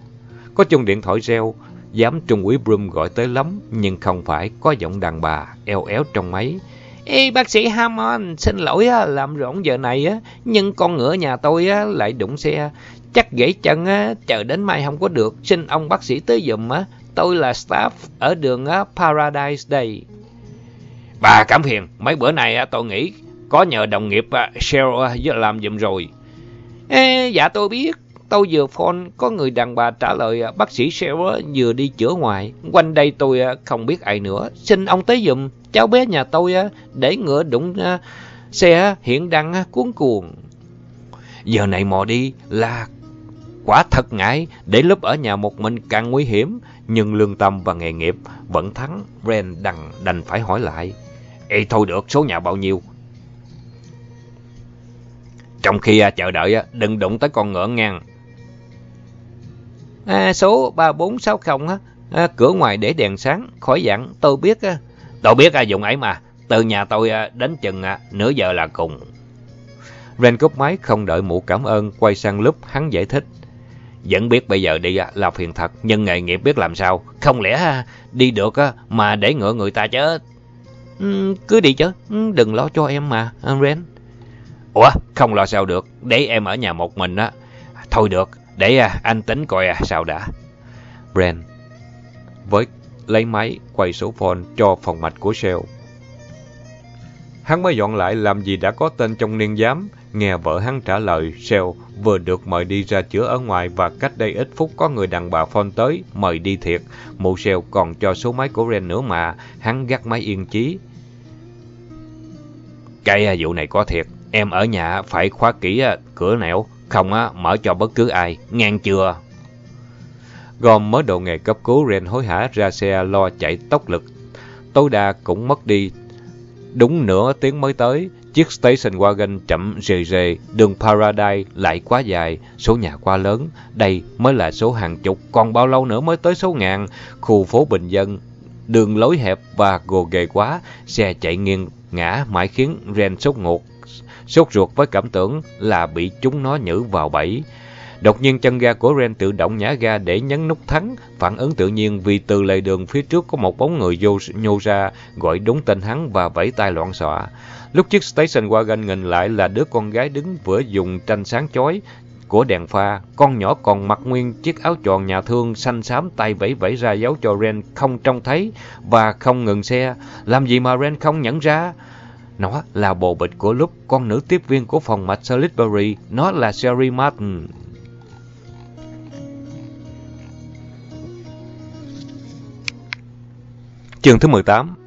Có chung điện thoại reo, dám trung úy Brum gọi tới lắm, nhưng không phải có giọng đàn bà, eo éo trong máy. Ê bác sĩ Hammond, xin lỗi á, làm rộn giờ này á, nhưng con ngựa nhà tôi á lại đụng xe, chắc gãy chân á, chờ đến mai không có được, xin ông bác sĩ tới giùm á. Tôi là staff ở đường á, Paradise đây. Bà cảm phiền, mấy bữa này á, tôi nghĩ có nhờ đồng nghiệp à, Cheryl làm giùm rồi. Ê, dạ tôi biết, tôi vừa phone có người đàn bà trả lời à, bác sĩ Cheryl vừa đi chữa ngoài. Quanh đây tôi à, không biết ai nữa, xin ông tới giùm cháu bé nhà tôi à, để ngựa đụng xe hiện đang cuốn cuồng. Giờ này mò đi là quả thật ngại, để lúc ở nhà một mình càng nguy hiểm, nhưng lương tâm và nghề nghiệp vẫn thắng, brand đành, đành phải hỏi lại. Ê thôi được, số nhà bao nhiêu? Trong khi chờ đợi, đừng đụng tới con ngựa ngang. À, số 3460 á, à, cửa ngoài để đèn sáng, khỏi dặn, tôi biết á. Tôi biết à, dùng ấy mà, từ nhà tôi à, đến chừng à, nửa giờ là cùng. Ren cúp máy không đợi mụ cảm ơn, quay sang lúc hắn giải thích. Vẫn biết bây giờ đi à, là phiền thật, nhưng nghề nghiệp biết làm sao. Không lẽ à, đi được à, mà để ngựa người ta chết. Ừ, cứ đi chứ, ừ, đừng lo cho em mà, à, Ren. Ủa, không lo sao được, để em ở nhà một mình á. Thôi được, để à, anh tính coi à, sao đã. Ren với lấy máy quay số phone cho phòng mạch của Shell. Hắn mới dọn lại làm gì đã có tên trong niên giám. Nghe vợ hắn trả lời, Shell vừa được mời đi ra chữa ở ngoài và cách đây ít phút có người đàn bà phone tới, mời đi thiệt. Mụ Shell còn cho số máy của Ren nữa mà, hắn gắt máy yên chí. Cái à, vụ này có thiệt, em ở nhà phải khóa kỹ à, cửa nẻo, không á mở cho bất cứ ai, ngang chưa? Gom mới đồ nghề cấp cứu, Ren hối hả ra xe lo chạy tốc lực. Tối đa cũng mất đi đúng nửa tiếng mới tới. Chiếc station wagon chậm rề rề, đường Paradise lại quá dài, số nhà quá lớn. Đây mới là số hàng chục, còn bao lâu nữa mới tới số ngàn. Khu phố bình dân, đường lối hẹp và gồ ghề quá, xe chạy nghiêng ngã mãi khiến Ren sốt ngột. Sốt ruột với cảm tưởng là bị chúng nó nhử vào bẫy. Đột nhiên chân ga của Ren tự động nhả ga để nhấn nút thắng, phản ứng tự nhiên vì từ lề đường phía trước có một bóng người vô nhô ra, gọi đúng tên hắn và vẫy tay loạn xạ. Lúc chiếc station wagon nhìn lại là đứa con gái đứng vừa dùng tranh sáng chói của đèn pha, con nhỏ còn mặc nguyên chiếc áo tròn nhà thương xanh xám tay vẫy vẫy ra dấu cho Ren không trông thấy và không ngừng xe. Làm gì mà Ren không nhận ra? Nó là bồ bịch của lúc con nữ tiếp viên của phòng mạch Salisbury, nó là Sherry Martin. Chương thứ 18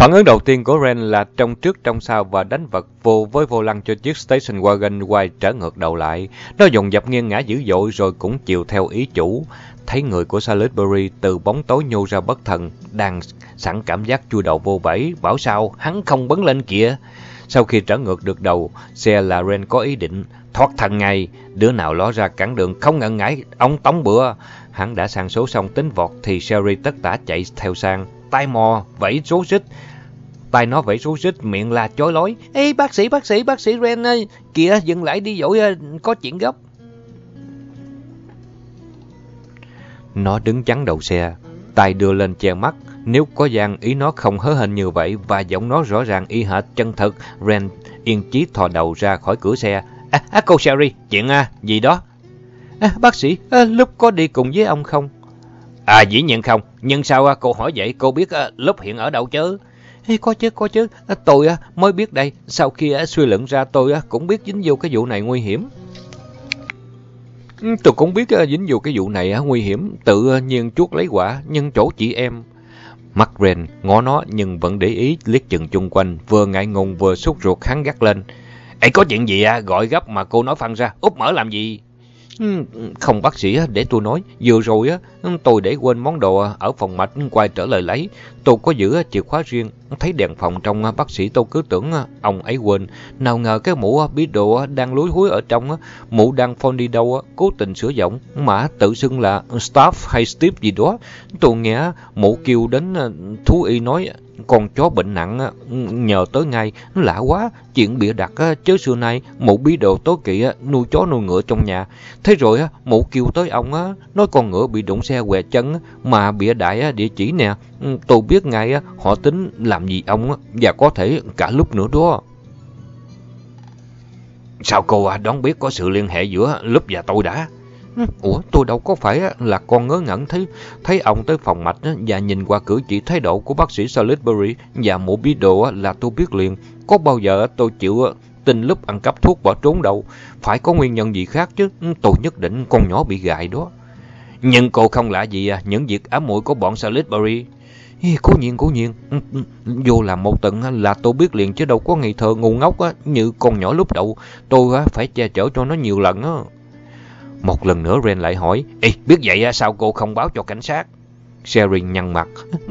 Phản ứng đầu tiên của Ren là trong trước trong sau và đánh vật vô với vô lăng cho chiếc station wagon quay trở ngược đầu lại. Nó dồn dập nghiêng ngã dữ dội rồi cũng chiều theo ý chủ. Thấy người của Salisbury từ bóng tối nhô ra bất thần, đang sẵn cảm giác chui đầu vô bẫy, bảo sao hắn không bấn lên kìa. Sau khi trở ngược được đầu, xe là Ren có ý định thoát thân ngay, đứa nào ló ra cản đường không ngần ngại ông tống bữa. Hắn đã sang số xong tính vọt thì Sherry tất tả chạy theo sang, tay mò, vẫy số xích. Tay nó vẫy số xích, miệng là chối lối. Ê bác sĩ, bác sĩ, bác sĩ Ren ơi, kìa dừng lại đi dỗi, có chuyện gấp. Nó đứng chắn đầu xe, tay đưa lên che mắt. Nếu có gian ý nó không hớ hình như vậy và giọng nó rõ ràng y hệt chân thật, Ren yên chí thò đầu ra khỏi cửa xe. À, à cô Sherry, chuyện à, gì đó? À, bác sĩ, à, lúc có đi cùng với ông không? À dĩ nhiên không, nhưng sao à, cô hỏi vậy cô biết à, lúc hiện ở đâu chứ? Hey, có chứ, có chứ, à, tôi mới biết đây, sau khi suy luận ra tôi cũng biết dính vô cái vụ này nguy hiểm. Ừ, tôi cũng biết dính vô cái vụ này nguy hiểm, tự nhiên chuốt lấy quả, nhưng chỗ chị em. Mắt Ren ngó nó nhưng vẫn để ý liếc chừng chung quanh, vừa ngại ngùng vừa sốt ruột hắn gắt lên. Ê có chuyện gì à, gọi gấp mà cô nói phân ra, úp mở làm gì? Không bác sĩ để tôi nói, vừa rồi á tôi để quên món đồ ở phòng mạch quay trở lại lấy. Tôi có giữ chìa khóa riêng, thấy đèn phòng trong bác sĩ tôi cứ tưởng ông ấy quên. Nào ngờ cái mũ bí đồ đang lúi húi ở trong, mũ đang phone đi đâu, cố tình sửa giọng, mà tự xưng là staff hay Steve gì đó. Tôi nghe mũ kêu đến thú y nói con chó bệnh nặng nhờ tới ngay, lạ quá, chuyện bịa đặt chứ xưa nay mụ bí đồ tối kỵ nuôi chó nuôi ngựa trong nhà. Thế rồi mụ kêu tới ông nói con ngựa bị đụng xe què chân mà bịa đại địa chỉ nè. Ừ, tôi biết ngay họ tính làm gì ông và có thể cả lúc nữa đó. Sao cô à, đoán biết có sự liên hệ giữa lúc và tôi đã? Ủa tôi đâu có phải là con ngớ ngẩn thấy thấy ông tới phòng mạch và nhìn qua cử chỉ thái độ của bác sĩ Salisbury và mụ bí đồ là tôi biết liền. Có bao giờ tôi chịu tin lúc ăn cắp thuốc bỏ trốn đâu. Phải có nguyên nhân gì khác chứ. Ừ, tôi nhất định con nhỏ bị gại đó. Nhưng cô không lạ gì à, những việc ám muội của bọn Salisbury. Cố nhiên, cố nhiên. Ừ, ừ, vô làm một tận là tôi biết liền chứ đâu có ngày thờ ngu ngốc như con nhỏ lúc đầu. Tôi phải che chở cho nó nhiều lần á. Một lần nữa Ren lại hỏi, Ê, biết vậy sao cô không báo cho cảnh sát? Sherry nhăn mặt,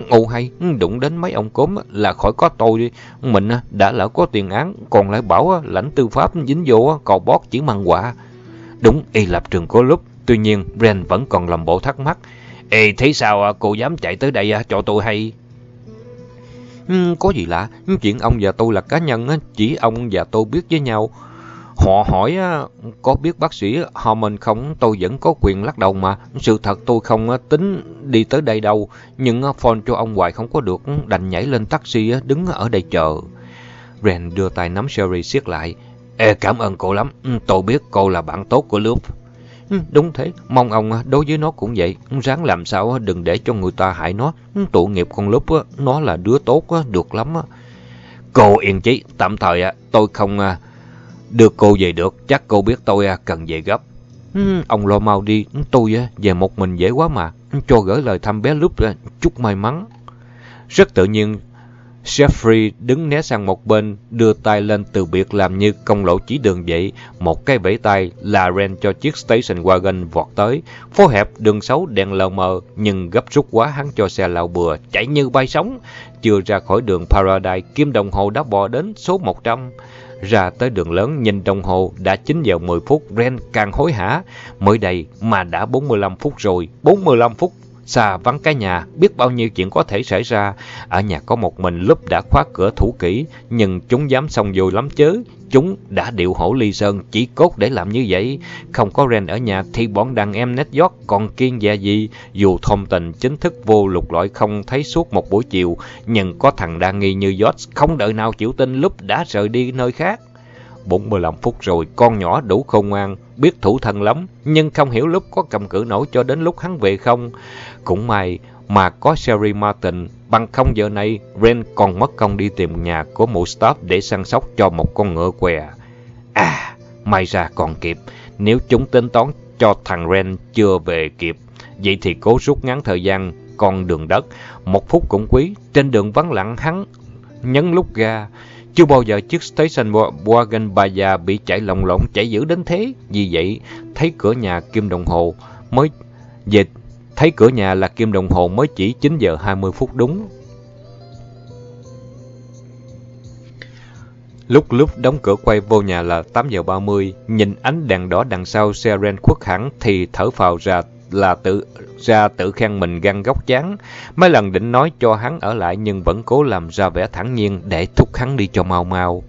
ngu hay, đụng đến mấy ông cốm là khỏi có tôi đi. Mình đã lỡ có tiền án, còn lại bảo lãnh tư pháp dính vô, cò bót chỉ măng quả. Đúng, y lập trường có lúc, tuy nhiên Ren vẫn còn làm bộ thắc mắc. Ê, thấy sao cô dám chạy tới đây cho tôi hay? Có gì lạ, chuyện ông và tôi là cá nhân, chỉ ông và tôi biết với nhau. Họ hỏi à, có biết bác sĩ Harmon không, tôi vẫn có quyền lắc đầu mà. Sự thật tôi không tính đi tới đây đâu, nhưng phone cho ông hoài không có được, đành nhảy lên taxi đứng ở đây chờ. Ren đưa tay nắm Sherry siết lại. Ê, cảm ơn cô lắm, ừ, tôi biết cô là bạn tốt của Luke. Ừ, đúng thế, mong ông đối với nó cũng vậy, ráng làm sao đừng để cho người ta hại nó. Ừ, Tụ nghiệp con Luke, nó là đứa tốt, được lắm. Cô yên chí, tạm thời à, tôi không à, Đưa cô về được, chắc cô biết tôi à, cần về gấp. Ừ, ông lo mau đi, tôi à, về một mình dễ quá mà. Cho gửi lời thăm bé lúc à, chúc may mắn. Rất tự nhiên, Jeffrey đứng né sang một bên, đưa tay lên từ biệt làm như công lộ chỉ đường vậy. Một cái vẫy tay là Ren cho chiếc station wagon vọt tới. Phố hẹp, đường xấu, đèn lờ mờ, nhưng gấp rút quá hắn cho xe lao bừa, chạy như bay sóng. Chưa ra khỏi đường Paradise, kim đồng hồ đã bò đến số 100. Ra tới đường lớn nhìn đồng hồ đã 9 giờ 10 phút, Ren càng hối hả. Mới đây mà đã 45 phút rồi, 45 phút Xa vắng cái nhà, biết bao nhiêu chuyện có thể xảy ra. Ở nhà có một mình lúc đã khóa cửa thủ kỹ, nhưng chúng dám xông vô lắm chứ. Chúng đã điệu hổ ly sơn chỉ cốt để làm như vậy. Không có Ren ở nhà thì bọn đàn em nét giót còn kiên dạ gì. Dù thông tình chính thức vô lục loại không thấy suốt một buổi chiều, nhưng có thằng đa nghi như giót không đợi nào chịu tin lúc đã rời đi nơi khác. 45 phút rồi, con nhỏ đủ khôn ngoan, biết thủ thân lắm, nhưng không hiểu lúc có cầm cự nổi cho đến lúc hắn về không. Cũng may mà có Sherry Martin, bằng không giờ này, Ren còn mất công đi tìm nhà của mụ staff để săn sóc cho một con ngựa què. À, may ra còn kịp, nếu chúng tính toán cho thằng Ren chưa về kịp, vậy thì cố rút ngắn thời gian con đường đất. Một phút cũng quý, trên đường vắng lặng hắn nhấn lúc ga. Chưa bao giờ chiếc station wagon bà già bị chạy lồng lộn chạy dữ đến thế. Vì vậy, thấy cửa nhà kim đồng hồ mới dịch thấy cửa nhà là kim đồng hồ mới chỉ 9 giờ 20 phút đúng. Lúc lúc đóng cửa quay vô nhà là 8 giờ 30, nhìn ánh đèn đỏ đằng sau xe ren khuất hẳn thì thở phào ra là tự ra tự khen mình gan góc chán. Mấy lần định nói cho hắn ở lại nhưng vẫn cố làm ra vẻ thẳng nhiên để thúc hắn đi cho mau mau.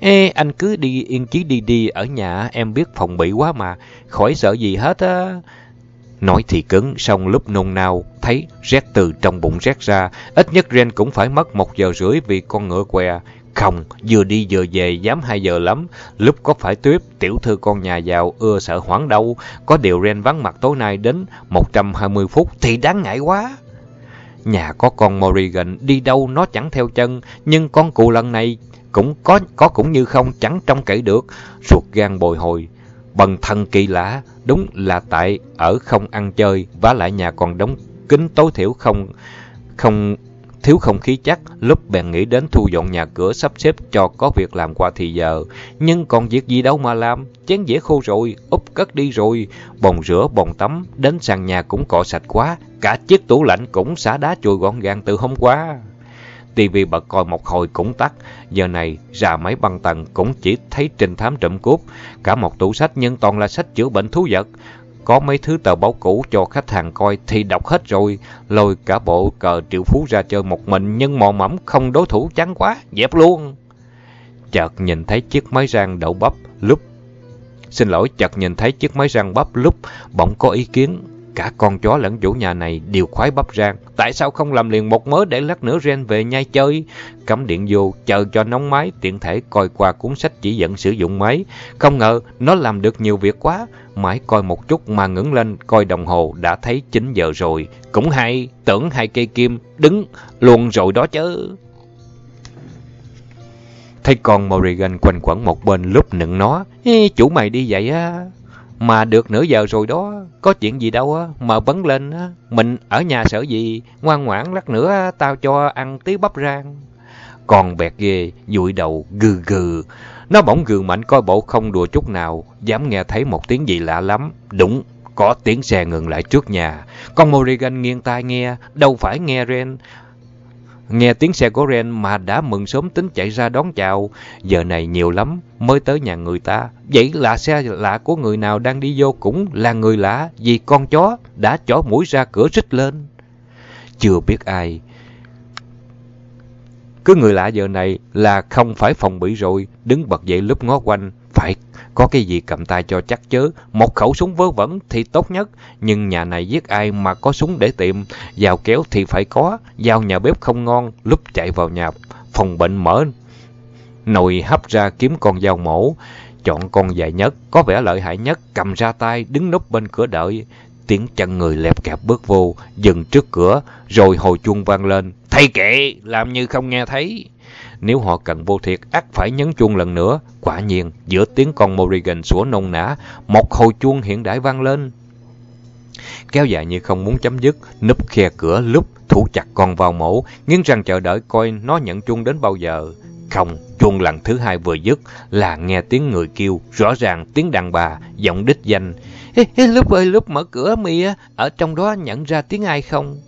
Ê, anh cứ đi yên chí đi đi ở nhà, em biết phòng bị quá mà, khỏi sợ gì hết á. Nói thì cứng, xong lúc nôn nao, thấy rét từ trong bụng rét ra, ít nhất Ren cũng phải mất một giờ rưỡi vì con ngựa què. Không, vừa đi vừa về dám hai giờ lắm. Lúc có phải tuyết, tiểu thư con nhà giàu ưa sợ hoảng đâu. Có điều Ren vắng mặt tối nay đến 120 phút thì đáng ngại quá. Nhà có con Morrigan đi đâu nó chẳng theo chân, nhưng con cụ lần này cũng có có cũng như không chẳng trông cậy được. Ruột gan bồi hồi, bần thân kỳ lạ, đúng là tại ở không ăn chơi, và lại nhà còn đóng kính tối thiểu không không thiếu không khí chắc, lúc bèn nghĩ đến thu dọn nhà cửa sắp xếp cho có việc làm qua thì giờ. Nhưng còn việc gì đâu mà làm, chén dĩa khô rồi, úp cất đi rồi, bồn rửa, bồn tắm, đến sàn nhà cũng cọ sạch quá, cả chiếc tủ lạnh cũng xả đá chùi gọn gàng từ hôm qua. tivi bật coi một hồi cũng tắt, giờ này ra máy băng tầng cũng chỉ thấy trình thám trộm cướp, cả một tủ sách nhưng toàn là sách chữa bệnh thú vật. Có mấy thứ tờ báo cũ cho khách hàng coi thì đọc hết rồi, lôi cả bộ cờ triệu phú ra chơi một mình nhưng mò mẫm không đối thủ chán quá, dẹp luôn. Chợt nhìn thấy chiếc máy rang đậu bắp lúc Xin lỗi, chợt nhìn thấy chiếc máy rang bắp lúc bỗng có ý kiến. Cả con chó lẫn chủ nhà này đều khoái bắp rang. Tại sao không làm liền một mớ để lát nữa ren về nhai chơi? Cắm điện vô, chờ cho nóng máy, tiện thể coi qua cuốn sách chỉ dẫn sử dụng máy. Không ngờ, nó làm được nhiều việc quá. Mãi coi một chút mà ngẩng lên, coi đồng hồ đã thấy 9 giờ rồi. Cũng hay, tưởng hai cây kim đứng luôn rồi đó chứ. Thấy con Morrigan quanh quẩn một bên lúc nựng nó. Ê, chủ mày đi vậy á. Mà được nửa giờ rồi đó, có chuyện gì đâu á, mà vấn lên á. Mình ở nhà sợ gì, ngoan ngoãn lát nữa tao cho ăn tí bắp rang. Còn bẹt ghê, dụi đầu, gừ gừ. Nó bỗng gừ mạnh coi bộ không đùa chút nào, dám nghe thấy một tiếng gì lạ lắm. Đúng, có tiếng xe ngừng lại trước nhà. Con Morrigan nghiêng tai nghe, đâu phải nghe Ren. Nghe tiếng xe của Ren mà đã mừng sớm tính chạy ra đón chào. Giờ này nhiều lắm, mới tới nhà người ta. Vậy là xe lạ của người nào đang đi vô cũng là người lạ, vì con chó đã chỏ mũi ra cửa rít lên. Chưa biết ai. Cứ người lạ giờ này là không phải phòng bị rồi, đứng bật dậy lúc ngó quanh, phải có cái gì cầm tay cho chắc chứ Một khẩu súng vớ vẩn thì tốt nhất, nhưng nhà này giết ai mà có súng để tìm. Dao kéo thì phải có, dao nhà bếp không ngon, lúc chạy vào nhà phòng bệnh mở. Nồi hấp ra kiếm con dao mổ, chọn con dài nhất, có vẻ lợi hại nhất, cầm ra tay, đứng núp bên cửa đợi. Tiếng chân người lẹp kẹp bước vô, dừng trước cửa, rồi hồi chuông vang lên. Thầy kệ, làm như không nghe thấy. Nếu họ cần vô thiệt, ắt phải nhấn chuông lần nữa. Quả nhiên, giữa tiếng con Morrigan sủa nông nã, một hồi chuông hiện đại vang lên. Kéo dài như không muốn chấm dứt, núp khe cửa lúc thủ chặt con vào mổ, nghiến răng chờ đợi coi nó nhận chuông đến bao giờ. Không, chuông lần thứ hai vừa dứt là nghe tiếng người kêu, rõ ràng tiếng đàn bà, giọng đích danh. Ê, ê, lúc ơi, lúc mở cửa mìa ở trong đó nhận ra tiếng ai không?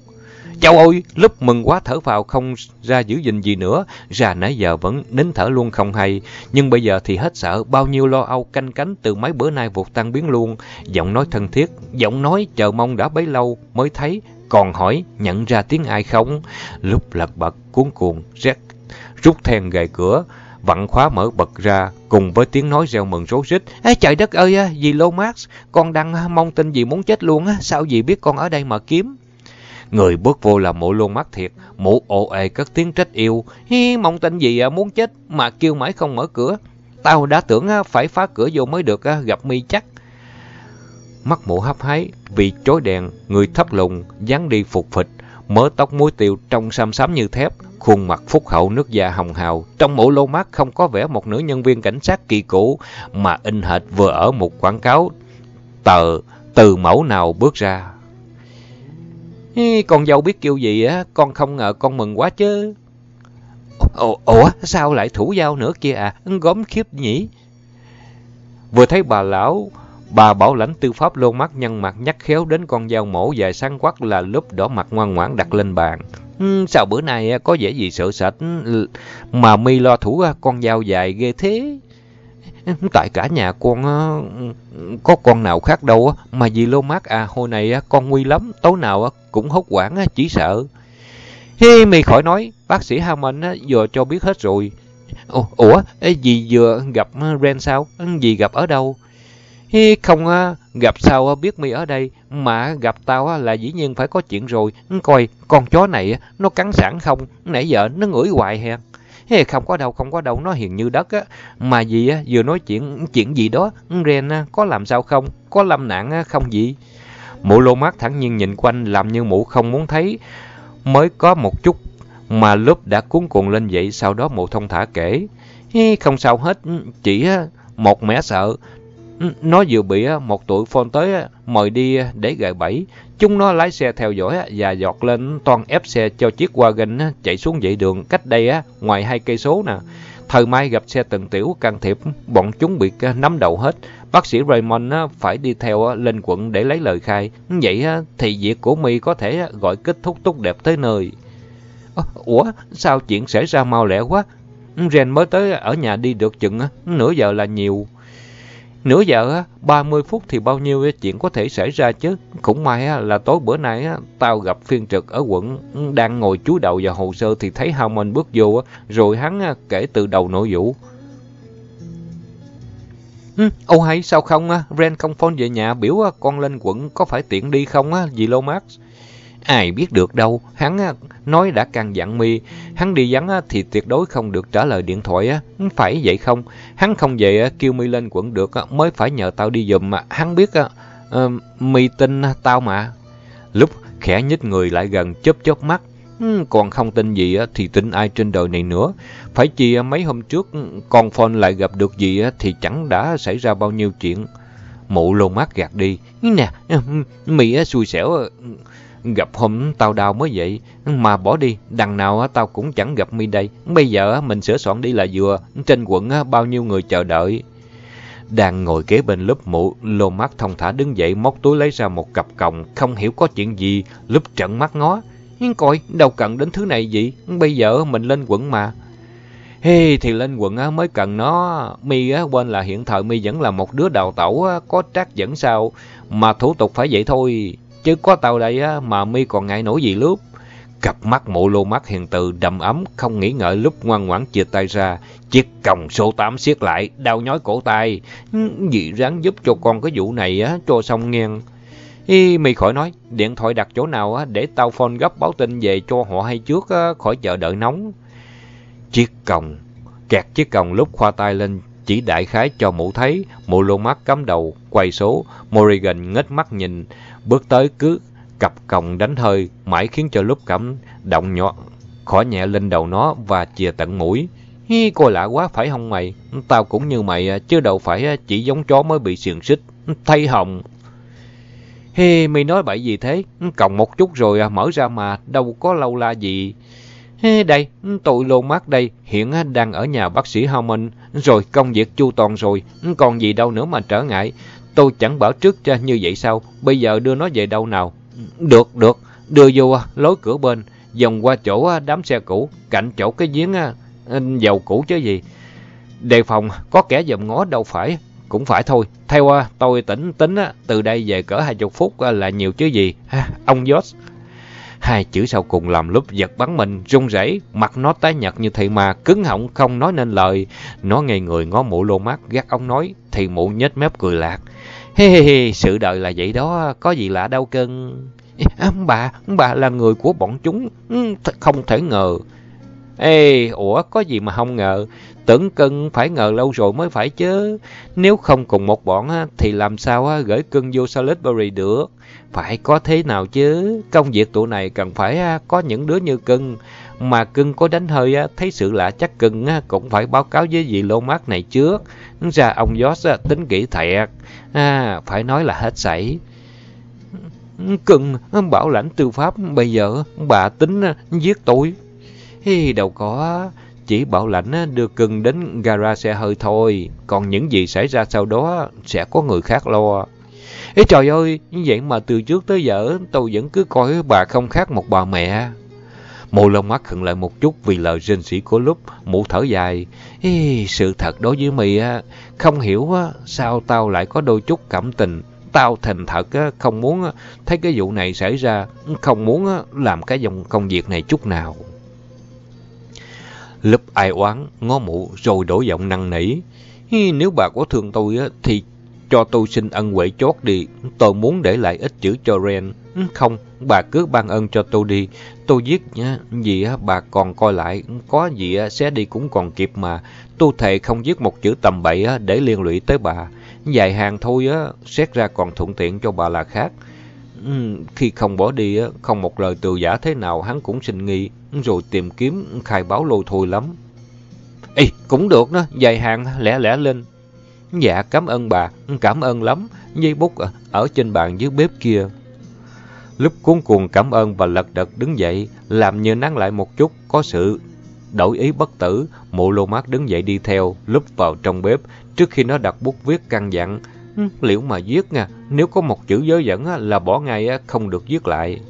Châu ơi, lúc mừng quá thở vào không ra giữ gìn gì nữa, ra nãy giờ vẫn nín thở luôn không hay, nhưng bây giờ thì hết sợ, bao nhiêu lo âu canh cánh từ mấy bữa nay vụt tan biến luôn. Giọng nói thân thiết, giọng nói chờ mong đã bấy lâu mới thấy, còn hỏi nhận ra tiếng ai không? Lúc lật bật cuốn cuồng, rét, rút then gài cửa, vặn khóa mở bật ra, cùng với tiếng nói reo mừng rối rít. Ê trời đất ơi, dì Lô Max, con đang mong tin gì muốn chết luôn, sao dì biết con ở đây mà kiếm? Người bước vô là mụ luôn mắt thiệt, mụ ồ ề cất tiếng trách yêu. Hi, mong tin gì à, muốn chết mà kêu mãi không mở cửa. Tao đã tưởng à, phải phá cửa vô mới được à, gặp mi chắc. Mắt mụ hấp hái, vì chối đèn, người thấp lùng, dáng đi phục phịch, mớ tóc muối tiêu trong xăm xám như thép, khuôn mặt phúc hậu nước da hồng hào. Trong mũ lô mắt không có vẻ một nữ nhân viên cảnh sát kỳ cũ, mà in hệt vừa ở một quảng cáo tờ từ mẫu nào bước ra. Con dâu biết kêu gì á, con không ngờ con mừng quá chứ. Ủa, ủa sao lại thủ dao nữa kia à, gớm khiếp nhỉ? Vừa thấy bà lão, bà bảo lãnh tư pháp lô mắt nhân mặt nhắc khéo đến con dao mổ dài sáng quắc là lúc đỏ mặt ngoan ngoãn đặt lên bàn. Ừ, sao bữa nay có vẻ gì sợ sệt mà mi lo thủ con dao dài ghê thế? Tại cả nhà con có con nào khác đâu mà dì lô mát à hồi này con nguy lắm, tối nào cũng hốt quảng chỉ sợ. Hi mày khỏi nói, bác sĩ Hammond vừa cho biết hết rồi. Ủa, dì vừa gặp Ren sao? Dì gặp ở đâu? Hi không gặp sao biết mi ở đây, mà gặp tao là dĩ nhiên phải có chuyện rồi. Coi, con chó này nó cắn sẵn không? Nãy giờ nó ngửi hoài hè. Hey, không có đâu, không có đâu, nó hiền như đất á. Mà gì á, vừa nói chuyện chuyện gì đó, Ren có làm sao không? Có lâm nạn không gì? Mụ lô mắt thẳng nhiên nhìn quanh làm như mụ không muốn thấy. Mới có một chút mà lúc đã cuốn cuồng lên vậy, sau đó mụ thông thả kể. Hey, không sao hết, chỉ một mẻ sợ. Nó vừa bị một tụi phone tới mời đi để gài bẫy. Chúng nó lái xe theo dõi và giọt lên toàn ép xe cho chiếc wagon chạy xuống dãy đường cách đây ngoài hai cây số nè. Thời mai gặp xe từng tiểu can thiệp, bọn chúng bị nắm đầu hết. Bác sĩ Raymond phải đi theo lên quận để lấy lời khai. Vậy thì việc của mi có thể gọi kết thúc tốt đẹp tới nơi. Ủa, sao chuyện xảy ra mau lẹ quá? Ren mới tới ở nhà đi được chừng nửa giờ là nhiều. Nửa giờ, 30 phút thì bao nhiêu chuyện có thể xảy ra chứ. Cũng may là tối bữa nay tao gặp phiên trực ở quận, đang ngồi chú đầu vào hồ sơ thì thấy Hammond bước vô, rồi hắn kể từ đầu nội vụ. Ừ, ô hay sao không, Ren không phone về nhà biểu con lên quận có phải tiện đi không, dì Lomax? Ai biết được đâu, hắn à, nói đã căn dặn mi, hắn đi vắng à, thì tuyệt đối không được trả lời điện thoại, à. phải vậy không? Hắn không về kêu mi lên quận được mới phải nhờ tao đi giùm mà, hắn biết ờ, mi tin tao mà. Lúc khẽ nhích người lại gần chớp chớp mắt, ừ, còn không tin gì thì tin ai trên đời này nữa. Phải chi mấy hôm trước con phone lại gặp được gì thì chẳng đã xảy ra bao nhiêu chuyện. Mụ lô mắt gạt đi. Nè, ừ, ừ, mì xui xẻo Gặp hôm tao đau mới vậy, mà bỏ đi, đằng nào tao cũng chẳng gặp mi đây. Bây giờ mình sửa soạn đi là vừa, trên quận bao nhiêu người chờ đợi. Đang ngồi kế bên lớp mụ, lô mắt thông thả đứng dậy móc túi lấy ra một cặp còng, không hiểu có chuyện gì, lúc trận mắt ngó. Nhưng coi, đâu cần đến thứ này gì, bây giờ mình lên quận mà. Hey, thì lên quận mới cần nó, mi quên là hiện thời mi vẫn là một đứa đào tẩu có trác dẫn sao, mà thủ tục phải vậy thôi. Chứ có tao đây á, mà mi còn ngại nổi gì lúc. Cặp mắt mộ lô mắt hiền từ đầm ấm, không nghĩ ngợi lúc ngoan ngoãn chia tay ra. Chiếc còng số 8 siết lại, đau nhói cổ tay. Dì ráng giúp cho con cái vụ này á, cho xong nghiêng Y mi khỏi nói, điện thoại đặt chỗ nào á, để tao phone gấp báo tin về cho họ hay trước á, khỏi chờ đợi nóng. Chiếc còng, kẹt chiếc còng lúc khoa tay lên chỉ đại khái cho mụ thấy, mụ lô mắt cắm đầu, quay số, Morrigan ngất mắt nhìn, bước tới cứ cặp còng đánh hơi, mãi khiến cho lúc cắm động nhỏ, khỏi nhẹ lên đầu nó và chìa tận mũi. Hi, cô lạ quá phải không mày? Tao cũng như mày, chứ đâu phải chỉ giống chó mới bị xiềng xích, thay hồng. Hi, mày nói bậy gì thế? Còng một chút rồi mở ra mà, đâu có lâu la gì. Hê đây, tội lô mát đây, hiện đang ở nhà bác sĩ Harmon, rồi công việc chu toàn rồi, còn gì đâu nữa mà trở ngại. Tôi chẳng bảo trước cho như vậy sao, bây giờ đưa nó về đâu nào? Được, được, đưa vô à, lối cửa bên, vòng qua chỗ à, đám xe cũ, cạnh chỗ cái giếng à, dầu cũ chứ gì. Đề phòng, có kẻ dòm ngó đâu phải, cũng phải thôi. Theo tôi tỉnh tính từ đây về cỡ hai chục phút là nhiều chứ gì. ông George. Hai chữ sau cùng làm lúc giật bắn mình, run rẩy, mặt nó tái nhợt như thầy mà, cứng họng không nói nên lời. Nó ngây người ngó mụ lô mắt, gắt ông nói, thì mụ nhếch mép cười lạc. he he he sự đời là vậy đó, có gì lạ đâu cưng. ông bà, ông bà là người của bọn chúng, ừ, không thể ngờ. Ê, ủa, có gì mà không ngờ, tưởng cưng phải ngờ lâu rồi mới phải chứ. Nếu không cùng một bọn thì làm sao gửi cưng vô Salisbury được. Phải có thế nào chứ, công việc tụi này cần phải à, có những đứa như cưng. Mà cưng có đánh hơi, à, thấy sự lạ chắc cưng à, cũng phải báo cáo với dì lô mát này trước. Ra ông George tính kỹ thiệt, à, phải nói là hết sảy. Cưng, bảo lãnh tư pháp, bây giờ bà tính giết tôi. Hi, đâu có, chỉ bảo lãnh đưa cưng đến gara xe hơi thôi, còn những gì xảy ra sau đó sẽ có người khác lo. Ê trời ơi, như vậy mà từ trước tới giờ tôi vẫn cứ coi bà không khác một bà mẹ. Mộ lông mắt khựng lại một chút vì lời rên sĩ của lúc, mụ thở dài. Ê, sự thật đối với mì á, không hiểu á, sao tao lại có đôi chút cảm tình. Tao thành thật á, không muốn á, thấy cái vụ này xảy ra, không muốn á, làm cái dòng công việc này chút nào. Lúc ai oán, ngó mụ rồi đổi giọng năn nỉ. Nếu bà có thương tôi á, thì cho tôi xin ân huệ chót đi. Tôi muốn để lại ít chữ cho Ren. Ừ, không, bà cứ ban ơn cho tôi đi. Tôi giết nhá, gì á, bà còn coi lại. Có gì á, xé đi cũng còn kịp mà. Tôi thề không viết một chữ tầm bậy á, để liên lụy tới bà. Dài hàng thôi á, xét ra còn thuận tiện cho bà là khác. Ừ, khi không bỏ đi, á, không một lời từ giả thế nào hắn cũng sinh nghi, rồi tìm kiếm khai báo lôi thôi lắm. Ê, cũng được đó, dài hàng lẻ lẻ lên. Dạ, cảm ơn bà, cảm ơn lắm. Dây bút à, ở trên bàn dưới bếp kia. Lúc cuốn cuồng cảm ơn và lật đật đứng dậy, làm như nắng lại một chút, có sự đổi ý bất tử. Mụ lô mát đứng dậy đi theo, lúc vào trong bếp, trước khi nó đặt bút viết căn dặn. Liệu mà viết nha, nếu có một chữ giới dẫn là bỏ ngay không được viết lại.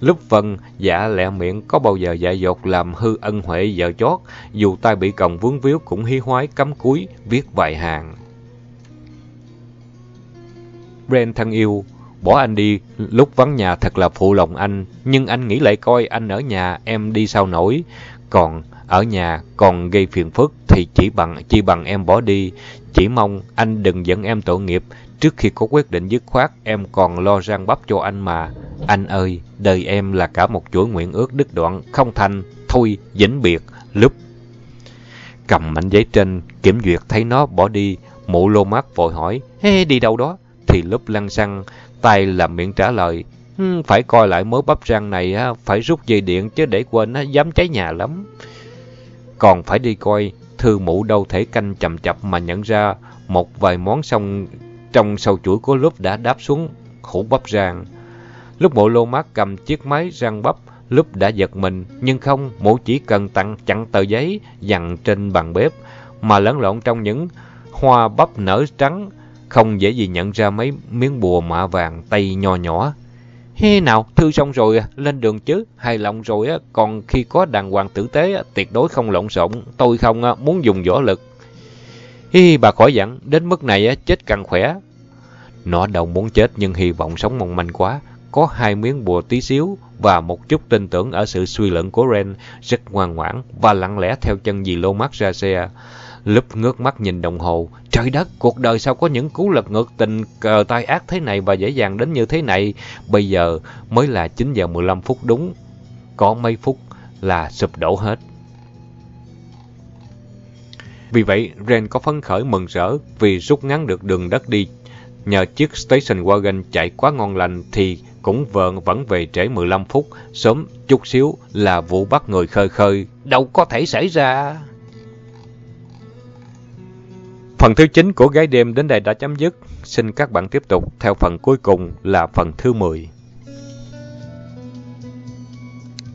Lúc Vân dạ lẹ miệng có bao giờ dạ dột làm hư ân huệ vợ chót, dù tay bị còng vướng víu cũng hí hoái cắm cúi, viết vài hàng. Brent thân yêu, bỏ anh đi lúc vắng nhà thật là phụ lòng anh, nhưng anh nghĩ lại coi anh ở nhà em đi sao nổi, còn ở nhà còn gây phiền phức thì chỉ bằng chỉ bằng em bỏ đi, chỉ mong anh đừng dẫn em tội nghiệp, trước khi có quyết định dứt khoát em còn lo răng bắp cho anh mà. Anh ơi, đời em là cả một chuỗi nguyện ước đứt đoạn, không thành, thôi, vĩnh biệt, lúc. Cầm mảnh giấy trên, kiểm duyệt thấy nó bỏ đi, mụ lô mắt vội hỏi, Ê, đi đâu đó? Thì lúc lăn xăng, tay làm miệng trả lời, hm, phải coi lại mớ bắp răng này, á phải rút dây điện chứ để quên dám cháy nhà lắm. Còn phải đi coi, thư mụ đâu thể canh chậm chập mà nhận ra một vài món xong trong sâu chuỗi của lúc đã đáp xuống khủ bắp rang. Lúc mộ lô mát cầm chiếc máy răng bắp, lúc đã giật mình, nhưng không, mụ chỉ cần tặng chặn tờ giấy dặn trên bàn bếp, mà lẫn lộn trong những hoa bắp nở trắng, không dễ gì nhận ra mấy miếng bùa mạ vàng tay nho nhỏ. Hê nào, thư xong rồi, à, lên đường chứ, hài lòng rồi, còn khi có đàng hoàng tử tế, tuyệt đối không lộn xộn, tôi không muốn dùng võ lực. Hi, bà khỏi dặn, đến mức này chết càng khỏe. Nó đầu muốn chết nhưng hy vọng sống mong manh quá. Có hai miếng bùa tí xíu và một chút tin tưởng ở sự suy luận của Ren rất ngoan ngoãn và lặng lẽ theo chân dì lô mắt ra xe. Lúc ngước mắt nhìn đồng hồ, trời đất, cuộc đời sao có những cú lật ngược tình cờ tai ác thế này và dễ dàng đến như thế này. Bây giờ mới là 9 giờ 15 phút đúng, có mấy phút là sụp đổ hết. Vì vậy, Ren có phấn khởi mừng rỡ vì rút ngắn được đường đất đi. Nhờ chiếc station wagon chạy quá ngon lành thì cũng vợn vẫn về trễ 15 phút, sớm chút xíu là vụ bắt người khơi khơi, đâu có thể xảy ra. Phần thứ 9 của gái đêm đến đây đã chấm dứt. Xin các bạn tiếp tục theo phần cuối cùng là phần thứ 10.